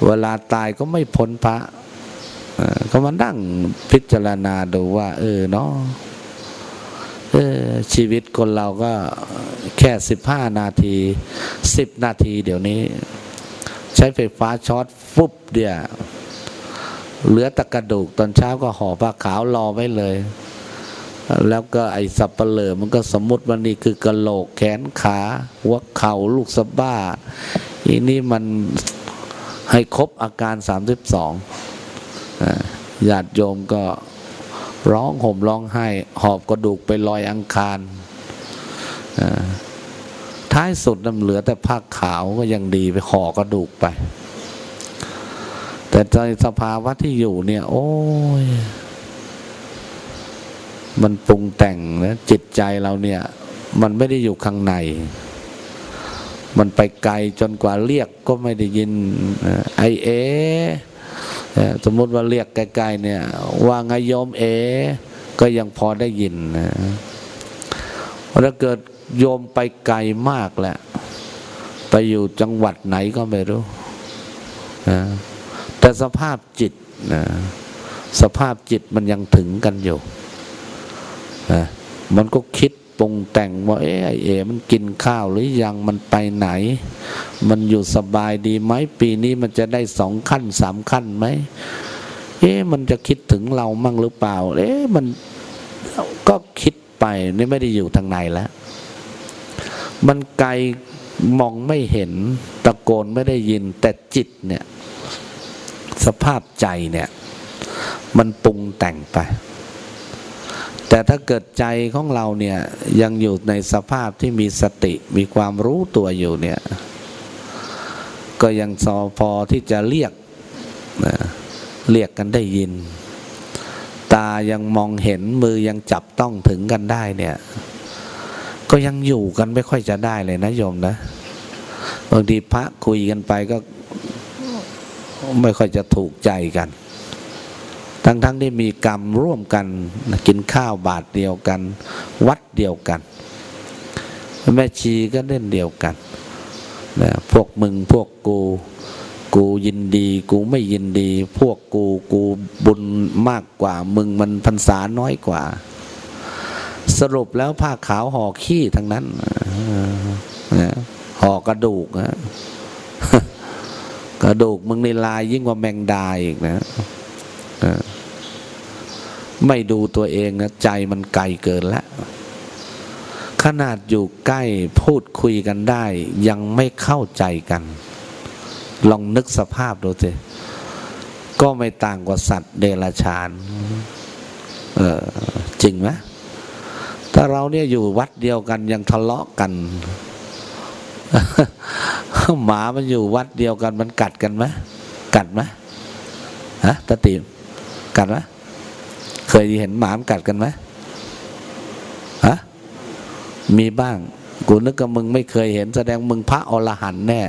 เวลาตายก็ไม่พ้นพระก็มานั่งพิจารณาดูว่า เออเนาะเออชีวิตคนเราก็แค่สิบห้านาทีสิบนาทีเดี๋ยวนี้ ใช้ไฟฟ้าช็อตฟุบเดียว เหลือตะกระดูกตอนเช้าก็ห่อผ้าขาวรอไว้เลย แล้วก็ไอ้สับเปลือมันก็สมมติวันนี้คือกระโหลกแขนขาหัวเข่าลูกสะบ้าอีนี่มันให้ครบอาการสามสิบสองญาติโยมก็ร้องห่มร้องไห้ หอบกระดูกไปลอยอังคารท้ายสุดน้ำเหลือแต่ผ้าขาวก็ยังดีไปห่อกระดูกไป แต่ในสภาวะที่อยู่เนี่ย โอ้ย มันปรุงแต่งนะจิตใจเราเนี่ย มันไม่ได้อยู่ข้างใน มันไปไกลจนกว่าเรียกก็ไม่ได้ยินไอเอสมมติว่าเรียกไกลๆเนี่ย ว่าไงโยมเอ ก็ยังพอได้ยินนะถ้าเกิดโยมไปไกลมากแหละ ไปอยู่จังหวัดไหนก็ไม่รู้นะ แต่สภาพจิตนะสภาพจิตมันยังถึงกันอยู่นะมันก็คิดปรุงแต่งว่าเอ๊ะเอ มันกินข้าวหรือยังมันไปไหน มันอยู่สบายดีไหมปีนี้มันจะได้สองขั้นสามขั้นไหมเอ๊ะมันจะคิดถึงเรามั่งหรือเปล่า เอ๊ะมันก็คิดไปนี่ไม่ได้อยู่ทางในแล้ว มันไกลมองไม่เห็นตะโกนไม่ได้ยิน แต่จิตเนี่ย สภาพใจเนี่ย มันปรุงแต่งไป แต่ถ้าเกิดใจของเราเนี่ยยังอยู่ในสภาพที่มีสติมีความรู้ตัวอยู่เนี่ย ก็ยังสอพอที่จะเรียกนะเรียกกันได้ยิน ตายังมองเห็นมือยังจับต้องถึงกันได้เนี่ย ก็ยังอยู่กันไม่ค่อยจะได้เลยนะโยมนะบางทีพระคุยกันไปก็ ไม่ค่อยจะถูกใจกัน ทั้งๆทที่มีกรรมร่วมกันกินข้าวบาทเดียวกัน วัดเดียวกัน แม่ชีก็เล่นเดียวกันนะพวกมึงพวกกู กูยินดี กูไม่ยินดี พวกกูกูบุญมากกว่า มึงมันพรรษาน้อยกว่า สรุปแล้วผ้าขาวห่อขี้ทั้งนั้นห่อกระดูกนะ กระดูกมึงในลายยิ่งกว่าแมงดาอีกนะไม่ดูตัวเองนะ ใจมันไกลเกินแล้วขนาดอยู่ใกล้พูดคุยกันได้ ยังไม่เข้าใจกัน ลองนึกสภาพดูสิก็ไม่ต่างกว่าสัตว์เดรัจฉาน เออจริงไหมถ้าเราเนี่ยอยู่วัดเดียวกันยังทะเลาะกัน หมามันอยู่วัดเดียวกันมันกัดกันไหมกัดไหมฮะตาติกัดไหมเคยเห็นหมามกัดกันไหมฮะมีบ้าง กูนึกกับมึงไม่เคยเห็น แสดงมึงพระอรหันต์แน่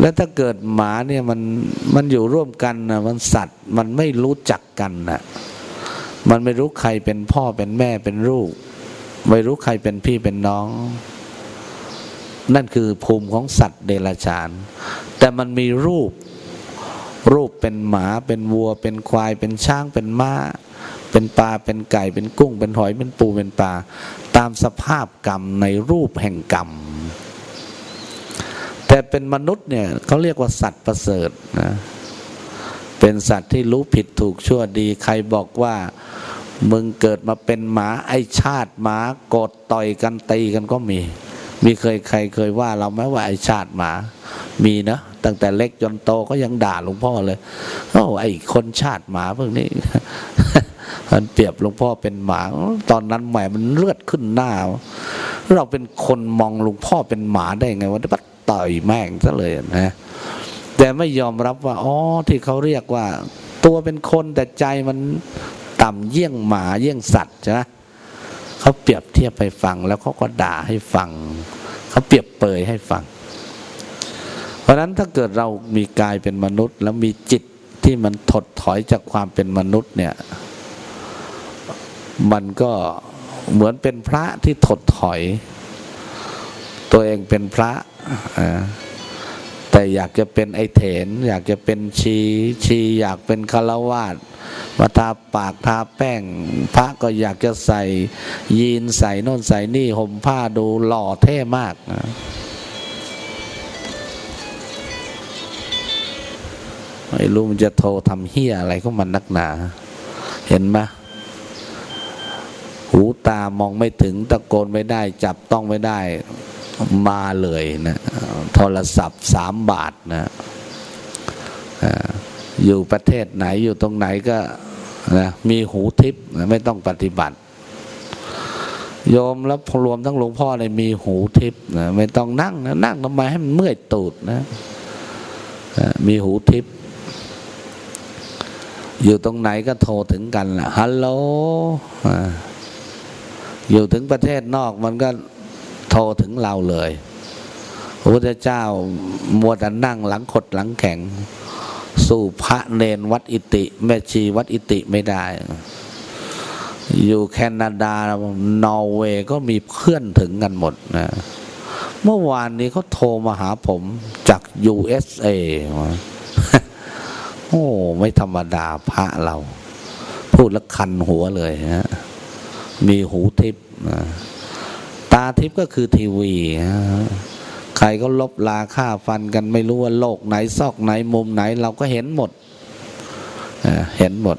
แล้วถ้าเกิดหมาเนี่ยมันมันอยู่ร่วมกันนะมันสัตว์ มันไม่รู้จักกันนะมันไม่รู้ใครเป็นพ่อเป็นแม่เป็นลูก ไม่รู้ใครเป็นพี่เป็นน้อง นั่นคือภูมิของสัตว์เดรัจฉาน แต่มันมีรูป รูปเป็นหมาเป็นวัว เป็นควาย เป็นช้างเป็นม้า เป็นปลาเป็นไก่เป็นกุ้ง เป็นหอยเป็นปูเป็นปลา ตามสภาพกรรมในรูปแห่งกรรม แต่เป็นมนุษย์เนี่ยเขาเรียกว่าสัตว์ประเสริฐนะเป็นสัตว์ที่รู้ผิดถูกชั่วดีใครบอกว่ามึงเกิดมาเป็นหมาไอชาติหมากดต่อยกันตีกันก็มี มีเคยใครเคยว่าเราไหมว่าไอชาติหมา มีนะตั้งแต่เล็กจนโตก็ยังด่าหลวงพ่อเลยโอ้ไอคนชาติหมาพวกนี้มันเปรียบหลวงพ่อเป็นหมา ตอนนั้นแหมมันเลือดขึ้นหน้า เราเป็นคนมองหลวงพ่อเป็นหมาได้ไงวะได้ต่อยแม่งซะเลยนะแต่ไม่ยอมรับว่าอ๋อที่เขาเรียกว่า ตัวเป็นคนแต่ใจมันต่ำเยี่ยงหมาเยี่ยงสัตว์ใช่ไหม เขาเปรียบเทียบไปฟัง แล้วเขาก็ด่าให้ฟัง เขาเปรียบเปยให้ฟัง เพราะนั้นถ้าเกิดเรามีกายเป็นมนุษย์ แล้วมีจิตที่มันถดถอยจากความเป็นมนุษย์เนี่ย มันก็เหมือนเป็นพระที่ถดถอย ตัวเองเป็นพระ แต่อยากจะเป็นไอเถน อยากจะเป็นชีชี อยากเป็นคารวาสมาทาปากทาแป้ง พระก็อยากจะใส่ ยีนใส่น่นใส่นี่ห่มผ้าดูหล่อเท่มากไม่รู้มันจะโทรทำเฮียอะไรก็มันนักหนา เห็นไหมหูตามองไม่ถึงตะโกนไม่ได้ จับต้องไม่ได้ มาเลยนะโทรศัพท์สามบาทนะอยู่ประเทศไหนอยู่ตรงไหนก็นะมีหูทิพย์ไม่ต้องปฏิบัติ โยมแล้วรวมทั้งหลวงพ่อเลยมีหูทิพย์นะไม่ต้องนั่งนะนั่งทำไมให้มันเมื่อยตูดนะมีหูทิพย์อยู่ตรงไหนก็โทรถึงกันล่ะฮัลโหลอยู่ถึงประเทศนอกมันก็ โทรถึงเราเลยพระพุทธเจ้ามัวแต่นั่งหลังขดหลังแข็ง สู้พระเนนวัดอิติ แม่ชีวัดอิติไม่ได้ อยู่แคนาดานอร์เวย์ก็มีเพื่อนถึงกันหมดนะเมื่อวานนี้เขาโทรมาหาผมจาก USA โอ้ ไม่ธรรมดาพระเรา พูดแล้วคันหัวเลยฮะมีหูทิพย์ ตาทิพย์ก็คือทีวีใครก็ลบลาฆ่าฟันกันไม่รู้ว่าโลกไหนซอกไหนมุมไหน เราก็เห็นหมดเห็นหมด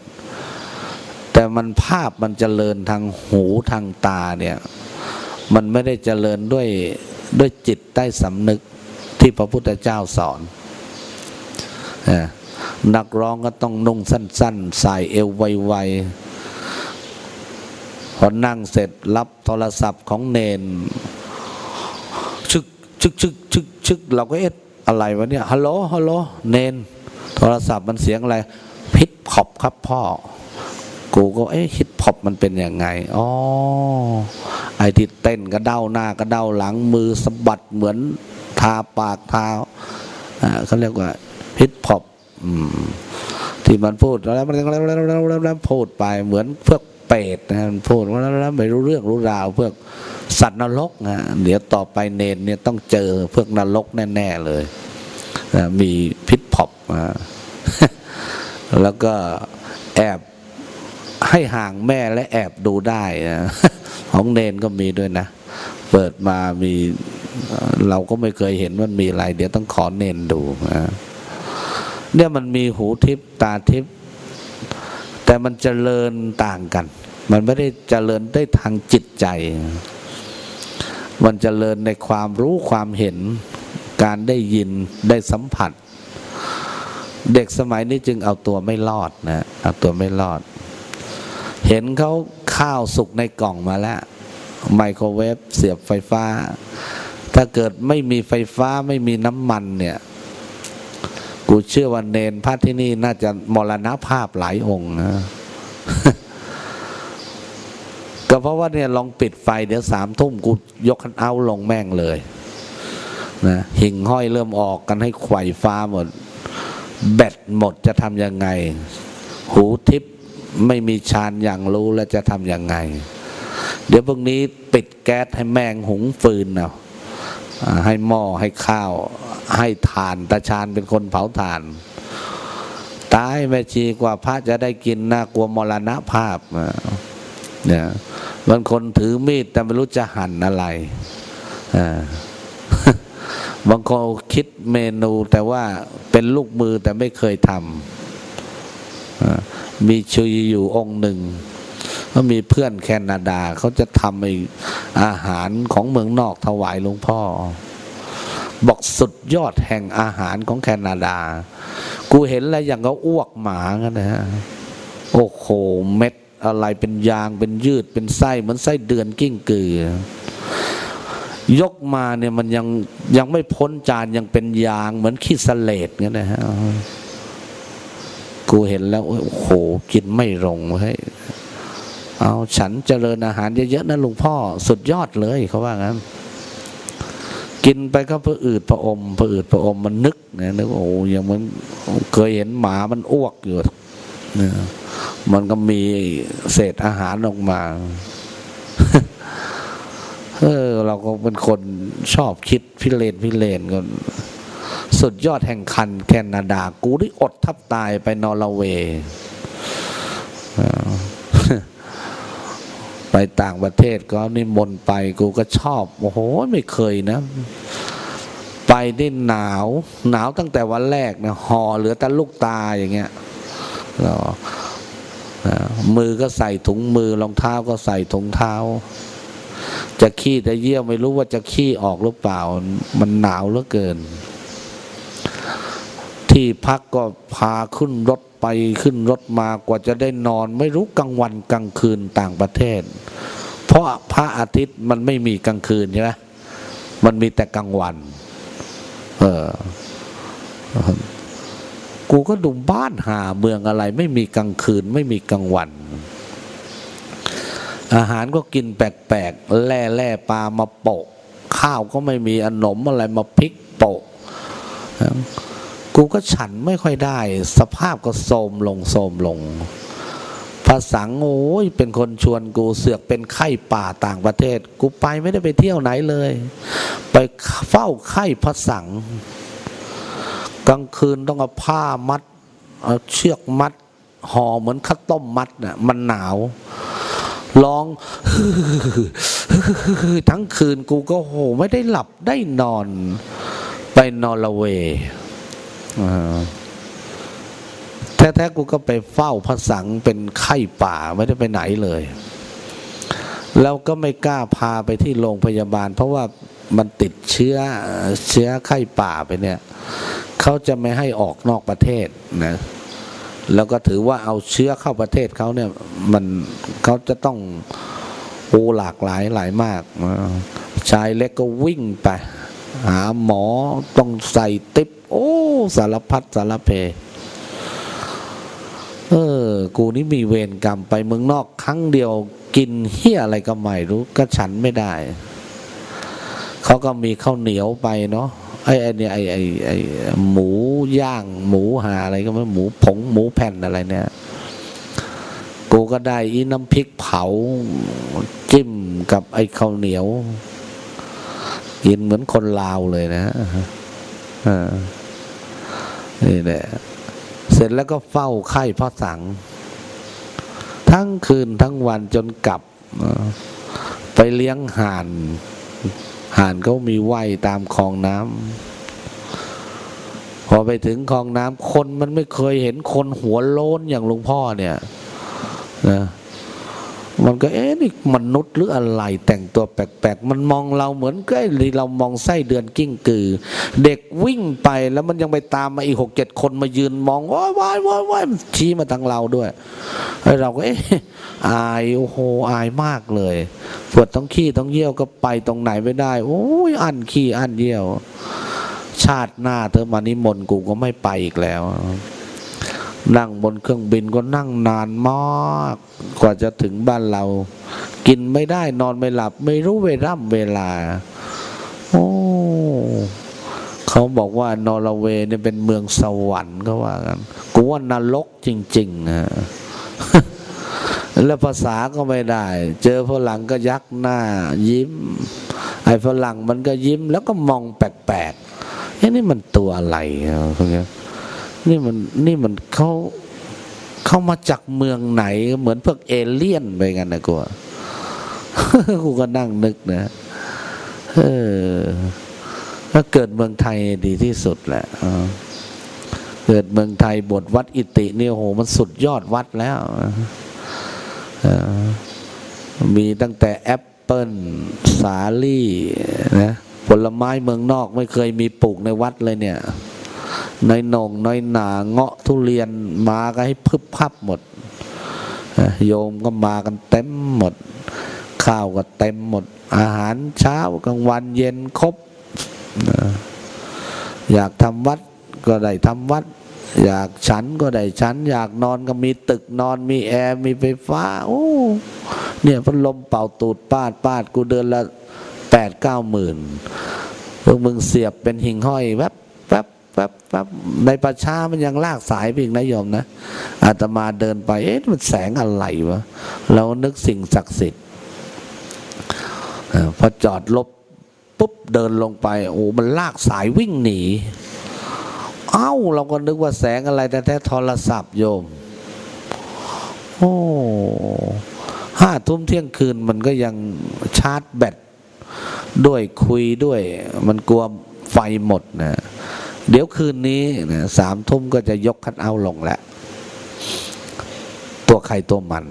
แต่มันภาพมันเจริญทางหูทางตาเนี่ย มันไม่ได้เจริญด้วยด้วยจิตใต้สำนึกที่พระพุทธเจ้าสอนนักร้องก็ต้องนุ่งสั้น ๆ ใส่เอวไวๆ อนั่งเสร็จรับโทรศัพท์ของเนนชึกชึกชึกชึกเราก็เอ๊ะอะไรวะเนี่ยฮัลโหลฮัลโหลเนน โทรศัพท์มันเสียงอะไรฮิตพอปครับพ่อกูก็เอ๊ะฮิตพอปมันเป็นยังไง อ๋อ ไอ้ที่เต้นกระเด้าหน้ากระเด้าหลังมือสะบัดเหมือนทาปากเท้าอ่าเขาเรียกว่าฮิตพอปที่มันพูดแล้วมันแล้วพูดไปเหมือนเพื่อ ปรตนะพูดว่าแล้วไม่รู้เรื่องรู้ราวเพื่อสัตว์นรกนะเดี๋ยวต่อไปเนนเนี่ยต้องเจอเพวกนรกแน่ ๆ เลยนะมีพิษพอบแล้วก็แอบให้ห่างแม่และแอบดูได้นะของเนนก็มีด้วยนะ เปิดมามีเราก็ไม่เคยเห็นมันมีอะไร เดี๋ยวต้องขอเนนดูนะเนี่ยมันมีหูทิพตาทิพแต่มันเจริญต่างกัน มันไม่ได้เจริญได้ทางจิตใจ มันเจริญในความรู้ความเห็น การได้ยินได้สัมผัส เด็กสมัยนี้จึงเอาตัวไม่รอดนะเอาตัวไม่รอด เห็นเขาข้าวสุกในกล่องมาแล้ว ไมโครเวฟเสียบไฟฟ้า ถ้าเกิดไม่มีไฟฟ้าไม่มีน้ำมันเนี่ย กูเชื่อว่าเนนพระที่นี่น่าจะมรณภาพหลายองค์นะ ก็เพราะว่าเนี่ยลองปิดไฟเดี๋ยวสามทุ่มกูยกคันเอาลงแม่งเลยนะหิ่งห้อยเริ่มออกกันให้ไขว่ฟ้าหมด แบตหมดจะทำยังไง หูทิพย์ไม่มีชานอย่างรู้แล้วจะทำยังไง เดี๋ยวพวกนี้ปิดแก๊สให้แมงหุงฟืนเอาให้หม้อให้ข้าว ให้ทานตาชานเป็นคนเผาถ่าน ตายแม่ชีกว่าพระจะได้กินน่ากลัวมรณภาพเนี่ย บางคนถือมีดแต่ไม่รู้จะหั่นอะไรบางคนคิดเมนูแต่ว่าเป็นลูกมือแต่ไม่เคยทำมีชุยอยู่องค์หนึ่งก็มีเพื่อนแคนาดาเขาจะทำออาหารของเมืองนอกถวายหลวงพ่อ บอกสุดยอดแห่งอาหารของแคนาดา กูเห็นแล้วอย่างก็อ้วกหมากันนะฮะโอ้โหเม็ด อะไรเป็นยางเป็นยืดเป็นไส้เหมือนไส้เดือนกิ้งกือยกมาเนี่ยมันยังยังไม่พ้นจานยังเป็นยางเหมือนขี้สเลดเงี้ยนะฮะกูเห็นแล้ว โอ้โหกินไม่ลงเฮ้ยเอาฉันเจริญอาหารเยอะๆนะลุงพ่อสุดยอดเลยเขาว่างั้นกินไปก็เพื่ออืดพระอมเพื่ออืดพระอมมันนึกนะนึกโอ้ยังมันเคยเห็นหมามันอ้วกอยู่ มันก็มีเศษอาหารออกมา เออ เราก็เป็นคนชอบคิดพิเรนพิเรนก็สุดยอดแห่งคันแคนาดา กูได้อดทับตายไปนอร์เวย์ไปต่างประเทศก็นิมนต์ไปกูก็ชอบ โอ้โห ไม่เคยนะ ไปได้หนาว หนาวตั้งแต่วันแรกนะห่อเหลือแต่ลูกตาอย่างเงี้ย มือก็ใส่ถุงมือรองเท้าก็ใส่ถุงเท้า จะขี้จะเยี่ยวไม่รู้ว่าจะขี้ออกหรือเปล่า มันหนาวเหลือเกิน ที่พักก็พาขึ้นรถไปขึ้นรถมากว่าจะได้นอน ไม่รู้กลางวันกลางคืนต่างประเทศ เพราะพระอาทิตย์มันไม่มีกลางคืนใช่ไหมมันมีแต่กลางวัน เออ กูก็ดูบ้านหาเมืองอะไร ไม่มีกลางคืนไม่มีกลางวัน อาหารก็กินแปลกๆแล่แล่ปลามาโปะ ข้าวก็ไม่มีอนมอะไรมาพลิกโปะกูก็ฉันไม่ค่อยได้ สภาพก็โทรมลงโทรมลงภาษาโอ้ยเป็นคนชวนกูเสือกเป็นไข้ป่าต่างประเทศ กูไปไม่ได้ไปเที่ยวไหนเลย ไปเฝ้าไข้พระสัง กลางคืนต้องเอาผ้ามัดเอาเชือกมัดห่อเหมือนข้าวต้มมัดน่ะมันหนาวร้องทั้งคืนกูก็โหไม่ได้หลับได้นอน ไปนอร์เวย์แท้ๆกูก็ไปเฝ้าพระสังเป็นไข้ป่าไม่ได้ไปไหนเลย แล้วก็ไม่กล้าพาไปที่โรงพยาบาล เพราะว่า มันติดเชื้อเชื้อไข้ป่าไปเนี่ยเขาจะไม่ให้ออกนอกประเทศนะแล้วก็ถือว่าเอาเชื้อเข้าประเทศเขาเนี่ยมันเขาจะต้องโอหลากหลายหลายมากชายเล็กก็วิ่งไป หาหมอต้องใส่ติ๊บโอ้สารพัดสารเพ เออ กูนี่มีเวรกรรมไปเมืองนอกครั้งเดียวกินเฮี้ยอะไรก็ไม่รู้ ก็ฉันไม่ได้ เขาก็มีข้าวเหนียวไปเนาะไอ้ไอ้เนี่ยไอ้ไอ้ไอ้หมูย่าง หมูหาอะไรก็ไม่หมูผงหมูแผ่นอะไรเนี่ยกูก็ได้อีน้ำพริกเผาจิ้มกับไอ้ข้าวเหนียวกินเหมือนคนลาวเลยนะอ่านี่แหละเสร็จแล้วก็เฝ้าไข้พ่อสัง ทั้งคืนทั้งวันจนกลับไปเลี้ยงห่าน ห่านเขามีว่ายตามคลองน้ำพอไปถึงคลองน้ำคนมันไม่เคยเห็นคนหัวโล้นอย่างหลวงพ่อเนี่ยนะ มันก็เอ๊ะนี่มนุษย์หรืออะไรแต่งตัวแปลกๆ มันมองเราเหมือนกล้เรามองไส้เดือนกิ้งกือ เด็กวิ่งไปแล้วมันยังไปตามมาอีกหกเจ็ดคนมายืนมองว้ายว้ายว้ายว้ายชี้มาทางเราด้วยไอ้เราก็เอ๊ะอายโอ้โหอายมากเลยปวดต้องขี้ต้องเยี่ยวก็ไปตรงไหนไม่ได้ โอ้ยอันขี้อันเยี่ยว ชาติหน้าเธอมานิมนต์กูก็ไม่ไปอีกแล้ว นั่งบนเครื่องบินก็นั่งนานมากกว่าจะถึงบ้านเรา กินไม่ได้นอนไม่หลับ ไม่รู้เวล่ำเวลา โอ้เขาบอกว่านอร์เวย์เนี่ยเป็นเมืองสวรรค์ก็ว่ากันกูว่านรกจริงๆฮะแล้วภาษาก็ไม่ได้ เจอฝรั่งก็ยักหน้า ยิ้ม ไอ้ฝรั่งมันก็ยิ้มแล้วก็มองแปลกๆเอ้นี่มันตัวอะไรพวกนี้ นี่มันนี่มันเขาเข้ามาจากเมืองไหน เหมือนพวกเอเลี่ยนไปกันนะกูกูก็นั่งนึกนะเออถ้าเกิดเมืองไทยดีที่สุดแหละเกิดเมืองไทยบทวัดอิติเนี่ยโหมันสุดยอดวัดแล้วมีตั้งแต่แอปเปิลสาลี่นะผลไม้เมืองนอกไม่เคยมีปลูกในวัดเลยเนี่ย น้อยนงน้อยหนาเงาะทุเรียนมาก็ให้พึบพับหมด โยมก็มากันเต็มหมด ข้าวก็เต็มหมด อาหารเช้ากลางวันเย็นครบ อยากทำวัดก็ได้ทำวัด อยากฉันก็ได้ฉัน อยากนอนก็มีตึกนอนมีแอร์มีไฟฟ้า โอ้เนี่ยพัดลมเป่าตูดปาดปาดกูเดินละแปดเก้าหมื่นพวกมึงเสียบเป็นหิ่งห้อยแวบ แวบแวบแวบในประชามันยังลากสายพิงนะโยมนะอาตมาเดินไป เอ๊ะมันแสงอะไรวะเรานึกสิ่งศักดิ์สิทธิ์พอจอดลบปุ๊บเดินลงไป โอ้มันลากสายวิ่งหนี เอ้า เราก็นึกว่าแสงอะไรแต่แท้โทรศัพท์โยม โอ้ห้าทุ่มเที่ยงคืนมันก็ยังชาร์จแบตด้วยคุยด้วย มันกลัวไฟหมดนะ เดี๋ยวคืนนี้นะสามทุ่มก็จะยกคัดเอาลงแหละตัวใครตัวมัน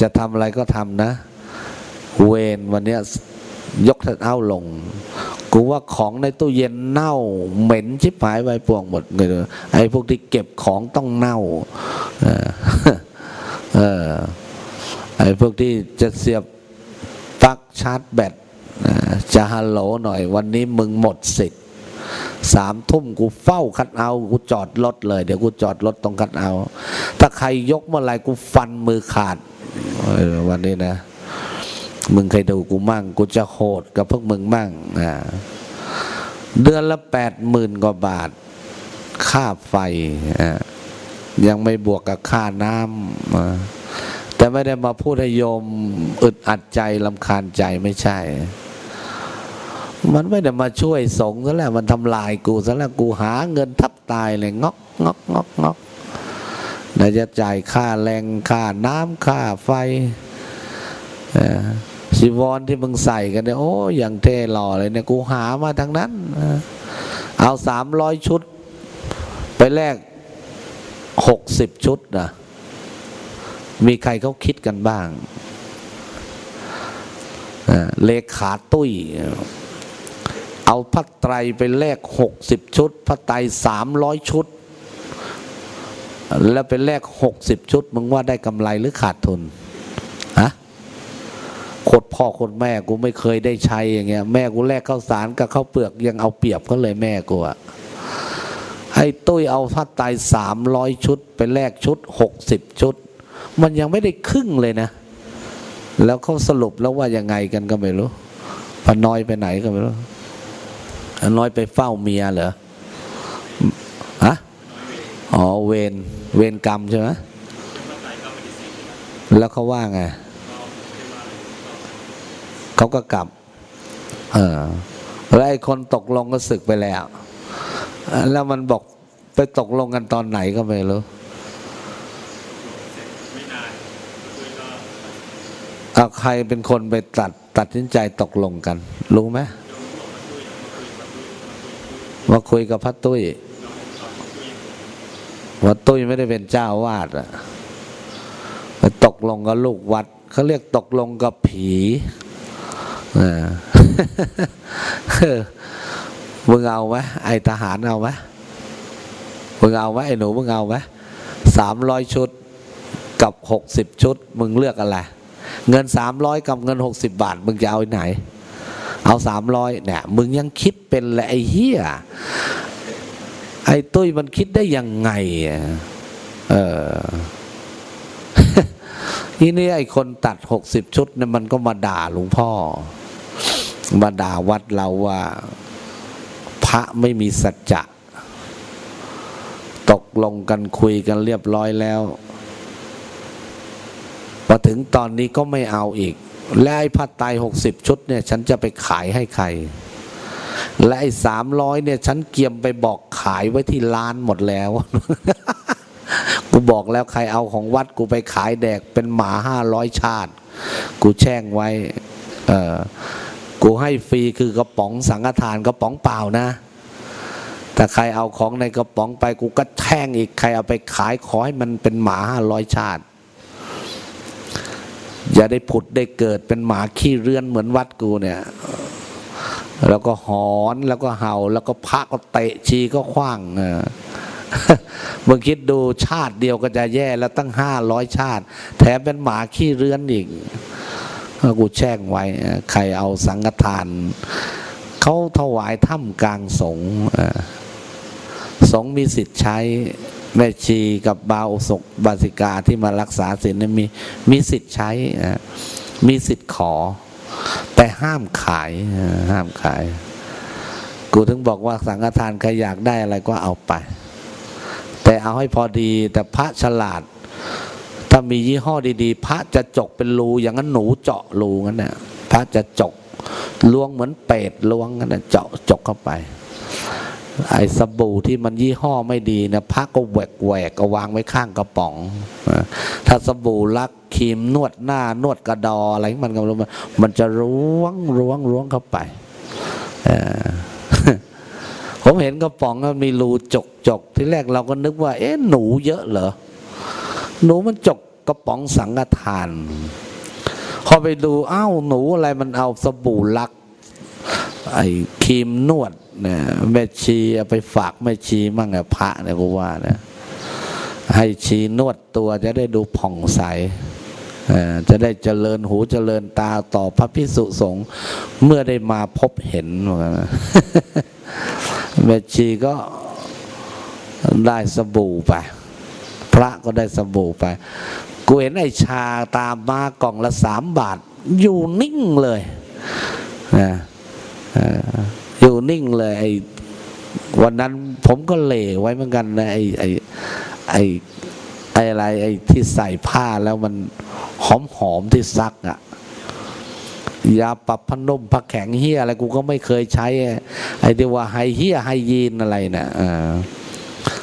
จะทำอะไรก็ทำนะ เวนวันนี้ยกทัดเอาลง กูว่าของในตู้เย็นเน่า เหม็นชิบหายไปปวงหมดเลยไอ้พวกที่เก็บของต้องเน่าเออไอ้พวกที่จะเสียบปลั๊กชาร์จแบต จะฮัลโหลหน่อย วันนี้มึงหมดสิทธิ์สามทุ่มกูเฝ้าคัดเอากูจอดรถเลยเดี๋ยวกูจอดรถตรงคัดเอา ถ้าใครยกเมื่อไรกูฟันมือขาดวันนี้นะ มึงเคยดูกูมั่ง กูจะโหดกับพวกมึงมั่งอ่าเดือนละแปดหมื่นกว่าบาท ค่าไฟยังไม่บวกกับค่าน้ำแต่ไม่ได้มาพูดให้โยมอึดอัดใจลำคาญใจไม่ใช่ มันไม่ได้มาช่วยสงซะแล้วมันทำลายกูซะแล้วกูหาเงินทับตายเลยงอกงอกงอกงอกไหนจะจ่ายค่าแรงค่าน้ำค่าไฟสิวรที่มึงใส่กันเนี่ยโอ้อย่างเท่หล่อเลยเนี่ยกูหามาทั้งนั้น เอาสามร้อยชุด ไปแลกหกสิบชุดนะมีใครเขาคิดกันบ้างเลขาตุ้ย เอาพัดไตรไปแลกหกสิบชุดพัดไตรสามร้อยชุด แล้วไปแลกหกสิบชุด มึงว่าได้กำไรหรือขาดทุนคดพ่อคนแม่กูไม่เคยได้ใช้อย่างเงี้ย แม่กูแลกข้าวสารกับข้าวเปลือกยังเอาเปรียบเขาเลยแม่กูอะให้ตุ้ยเอาผ้าตายสามร้อยชุด ไปแลกชุดหกสิบชุด มันยังไม่ได้ครึ่งเลยนะ แล้วเขาสรุปแล้วว่ายังไงกันก็ไม่รู้พน้อยไปไหนก็ไม่รู้ น้อยไปเฝ้าเมียเหรอฮะอ๋อเวรเวรกรรมใช่ไหมแล้วเขาว่าไงเขาก็กลับ เออแล้วไอ้คนตกลงก็ศึกไปแล้ว แล้วมันบอกไปตกลงกันตอนไหนก็ไม่รู้เอาใครเป็นคนไปตัดตัดสินใจตกลงกัน รู้ไหม มาคุยกับพัดตุ้ยว่าตุ้ยไม่ได้เป็นเจ้าวาดอะตกลงกับลูกวัดเขาเรียกตกลงกับผีมึงเอาไหมไอทหารเอาไหมมึงเอาไหมไอหนูมึงเอาไหมสามร้อยชุดกับหกสิบชุด มึงเลือกอะไร เงินสามร้อยกับเงินหกสิบบาท มึงจะเอาไหน เอาสามร้อยเนี่ยมึงยังคิดเป็นแหละไอ้เฮียไอ้ตุ้ยมันคิดได้ยังไงเออทีนี้ไอ้คนตัดหกสิบชุดเนี่ยมันก็มาด่าหลวงพ่อ มาด่าวัดเราว่า พระไม่มีสัจจะตกลงกันคุยกันเรียบร้อยแล้วมาถึงตอนนี้ก็ไม่เอาอีก และไอ้ผ้าไตหกสิบชุดเนี่ยฉันจะไปขายให้ใคร และไอ้สามร้อยเนี่ยฉันเกียมไปบอกขายไว้ที่ร้านหมดแล้ว กูบอกแล้วใครเอาของวัดกูไปขายแดกเป็นหมาห้าร้อยชาติ กูแช่งไว้ เออกูให้ฟรีคือกระป๋องสังฆทานกระป๋องเปล่านะแต่ใครเอาของในกระป๋องไปกูก็แช่งอีกใครเอาไปขายขอให้มันเป็นหมาห้าร้อยชาติ อย่าได้ผุดได้เกิดเป็นหมาขี้เรือนเหมือนวัดกูเนี่ย แล้วก็หอนแล้วก็เห่า แล้วก็พักก็เตะชีก็คว้างเออมึงคิดดูชาติเดียวก็จะแย่แล้วตั้งห้าร้อยชาติ แถมเป็นหมาขี้เรือนอีกกูแช่งไว้ ใครเอาสังฆทาน เขาถวายถ้ำกลางสงสงมีสิทธิ์ใช้ แม่ชีกับบาศกบาสิกาที่มารักษาศีลมีมีสิทธิ์ใช้มีสิทธิ์ขอ แต่ห้ามขายห้ามขาย กูถึงบอกว่าสังฆทานใครอยากได้อะไรก็เอาไป แต่เอาให้พอดีแต่พระฉลาด ถ้ามียี่ห้อดีๆ พระจะจกเป็นรูอย่างนั้นหนูเจาะรูงั้นนะพระจะจกล้วงเหมือนเป็ดล้วงงั้นนะเจาะจกเข้าไป ไอ้สบู่ที่มันยี่ห้อไม่ดีนะพักก็แหวกแหวกก็วางไว้ข้างกระป๋อง ถ้าสบู่ลักครีมนวดหน้านวดกระดออะไรมันก็รู้มันจะร้วงร้วงร้วงเข้าไปผมเห็นกระป๋องมันมีรูจกจกที่แรกเราก็นึกว่า เอ๊ะหนูเยอะเหรอ หนูมันจกกระป๋องสังฆทาน พอไปดูอ้าวหนูอะไรมันเอาสบู่ลัก ไอ้ครีมนวดเนี่ยแม่ชีเอาไปฝากแม่ชีมั่งอะพระเนี่ยกูว่านะให้ชีนวดตัวจะได้ดูผ่องใสจะได้เจริญหูเจริญตาต่อพระพิสุสงฆ์เมื่อได้มาพบเห็นแม่ชีก็ได้สบู่ไป พระก็ได้สบู่ไป กูเห็นไอ้ชาตามมากล่องละสามบาท อยู่นิ่งเลยนะ อยู่นิ่งเลยไอ้วันนั้นผมก็เหล่ไว้เหมือนกันนะไอ้ไอ้ไอ้ไอ้อะไรไอ้ที่ใส่ผ้าแล้วมันหอมหอมที่ซักอะ่ะยาปรับพนุ่มพักแข็งเฮียอะไรกูก็ไม่เคยใช้ ไอ้ที่ว่าไฮเฮียไฮยีนอะไรเนะ่ย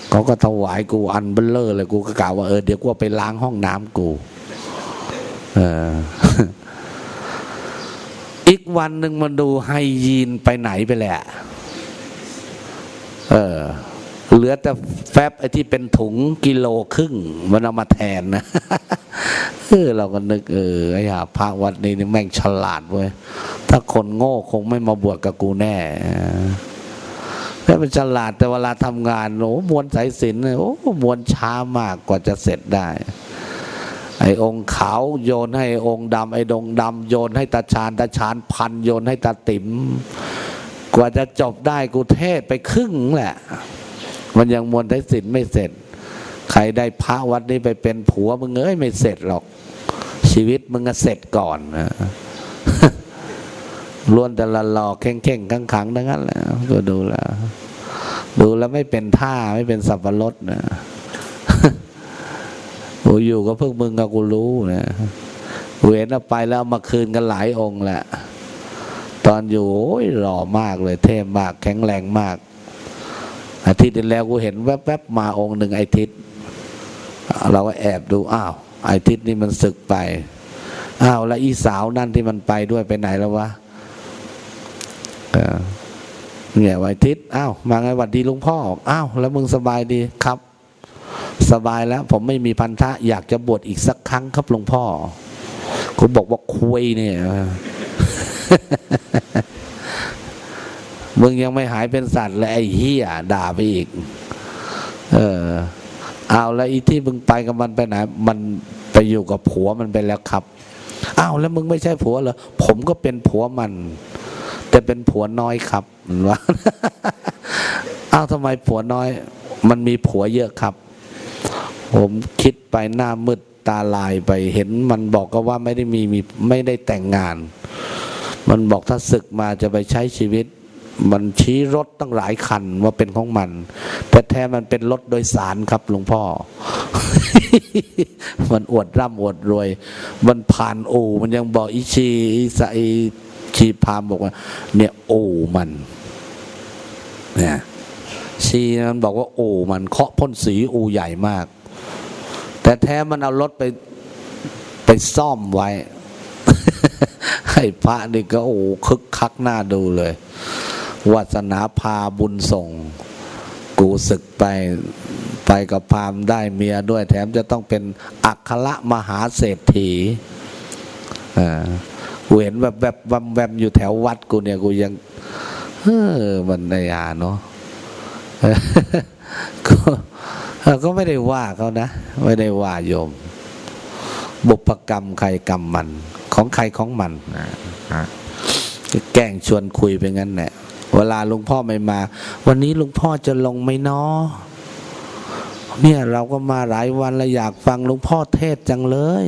เขาก็ถวายกูอันเบลเลอร์เลยกูก็กล่าวว่าเออเดี๋ยวกูไปล้างห้องน้ำกู เออ อีกวันหนึ่งมาดูไฮยีนไปไหนไปแหละ เออ เหลือแต่แฟบไอ้ที่เป็นถุงกิโลครึ่ง มันเอามาแทนนะเออเราก็นึก เออไอ้หาพระวัดนี้นี่แม่งฉลาดเว้ย ถ้าคนโง่คงไม่มาบวชกับกูแน่แล้วมันฉลาดแต่เวลาทำงานโอ้มวนสายสินโอ้มวนช้ามากกว่าจะเสร็จได้ ไอ้องค์ขาวโยนให้องค์ดำไอ้ดงดำโยนให้ตาชานตาชานพันโยนให้ตาติ๋มกว่าจะจบได้กูเทศไปครึ่งแหละ มันยังมวลได้สินไม่เสร็จ ใครได้พระวัดนี้ไปเป็นผัวมึงเอ้ยไม่เสร็จหรอก ชีวิตมึงก็เสร็จก่อนนะล้วนแต่ละหลอกเข่งเข่งขังขังทั้งนั้นแหละก็ดูแล้วดูแล้วไม่เป็นท่าไม่เป็นสับปะรดนะ กูอยู่ก็เพิ่งมึงกับกูรู้นะเวนไปแล้วมาคืนกันหลายองค์แหละ ตอนอยู่โอ้ยหล่อมากเลย เท่มาก แข็งแรงมาก อาทิตย์ที่แล้วกูเห็นแวบๆมาองค์หนึ่งไอทิศเราก็แอบดูอ้าวไอทิศนี่มันศึกไปอ้าวแล้วอีสาวนั่นที่มันไปด้วยไปไหนแล้ววะเนี่ยไอทิศอ้าวมาไงวัดดีลุงพ่ออ้าวแล้วมึงสบายดีครับ สบายแล้ว ผมไม่มีพันธะ อยากจะบวชอีกสักครั้งครับหลวงพ่อคุณบอกว่าคุยเนี่ยมึงยังไม่หายเป็นสัตว์เลยไอ้เฮียด่าไปอีก เออ เอาแล้วอีที่มึงไปกับมันไปไหนมันไปอยู่กับผัวมันไปแล้วครับอ้าวแล้วมึงไม่ใช่ผัวเหรอผมก็เป็นผัวมัน แต่เป็นผัวน้อยครับมันว่าอ้าวทำไมผัวน้อย มันมีผัวเยอะครับ ผมคิดไปหน้ามืดตาลายไปเห็นมันบอกก็ว่าไม่ได้มีมีไม่ได้แต่งงาน มันบอกถ้าศึกมาจะไปใช้ชีวิต มันชี้รถตั้งหลายคันว่าเป็นของมัน แต่แท้มันเป็นรถโดยสารครับหลวงพ่อ มันอวดร่ำอวดรวย มันผ่านโอมันยังบอกอิชีอิสไอชีพามบอกว่า เนี่ยโอมันเนี่ยชีมันบอกว่าโอมันเคาะพ่นสีอูใหญ่มาก แต่แท้มันเอารถไปไปซ่อมไว้ ให้พระนี่ก็โอ้คึกคักหน้าดูเลย วาสนาพาบุญส่ง กูศึกไปไปกับพามได้เมียด้วยแถมจะต้องเป็นอัคระมหาเศรษฐีกูเห็นแบบแบบแวมแวมอยู่แถววัดกูเนี่ยกูยังเออมันในอาเนาะก็ เราก็ไม่ได้ว่าเขานะ ไม่ได้ว่าโยม บุพกรรมใครกรรมมัน ของใครของมันแกล้งชวนคุยไปงั้นแหละเวลาลุงพ่อไม่มา วันนี้ลุงพ่อจะลงไหมเนาะเนี่ยเราก็มาหลายวันแล้วอยากฟังลุงพ่อเทศจังเลย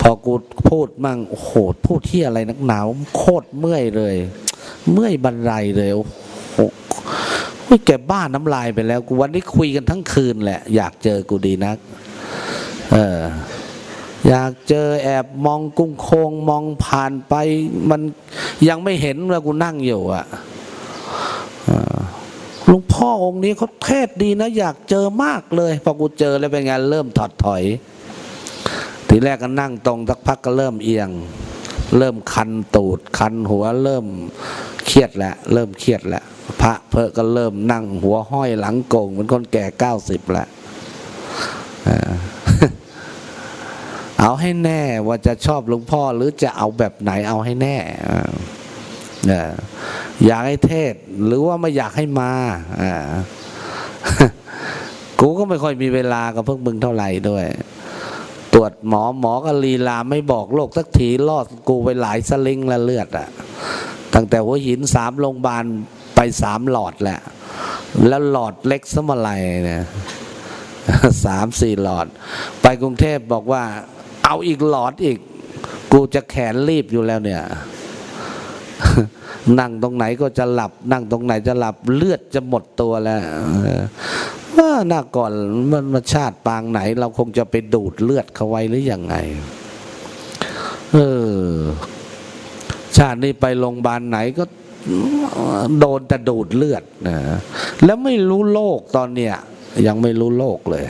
พอกูพูดมั่งโอ้โหพูดที่อะไรนักหนาวโคตรเมื่อยเลย เมื่อยบรรลัยเลยโอ้โห แกบ้าน้ำลายไปแล้ว กูวันนี้คุยกันทั้งคืนแหละ อยากเจอกูดีนัก เออ อยากเจอแอบมองกุ้งโคงมองผ่านไป มันยังไม่เห็นว่ากูนั่งอยู่อะหลวงพ่อองค์นี้เขาเทศดีนะ อยากเจอมากเลย พอกูเจอแล้วเป็นไงเริ่มถอดถอย ทีแรกก็นั่งตรงสักพักก็เริ่มเอียง เริ่มคันตูด คันหัวเริ่ม เครียดแล้วเริ่มเครียดแล้วพระเพอก็เริ่มนั่งหัวห้อยหลังโกงเหมือนคนแก่เก้าสิบแล้วเอาให้แน่ว่าจะชอบหลวงพ่อหรือจะเอาแบบไหนเอาให้แน่อยากให้เทศหรือว่าไม่อยากให้มากูก็ไม่ค่อยมีเวลากับพวกมึงเท่าไหร่ด้วย ตรวจหมอหมอก็ลีลาไม่บอกโรคสักทีรอดกูไปหลายสลิงละเลือดอะ ตั้งแต่หัวหินสามโรงพยาบาลไปสามหลอดแหละ แล้วหลอดเล็กสมัยเนี่ยสามสี่หลอด ไปกรุงเทพบอกว่า เอาอีกหลอดอีก กูจะแขนรีบอยู่แล้วเนี่ย นั่งตรงไหนก็จะหลับ นั่งตรงไหนจะหลับเลือดจะหมดตัวแล้วว่าหน้าก่อนมันมาชาติปางไหน เราคงจะไปดูดเลือดเขาไว้หรืออยังไง เออ ชาตินี้ไปโรงพยาบาลไหนก็โดนแต่ดูดเลือดนะแล้วไม่รู้โลกตอนเนี้ยยังไม่รู้โลกเลย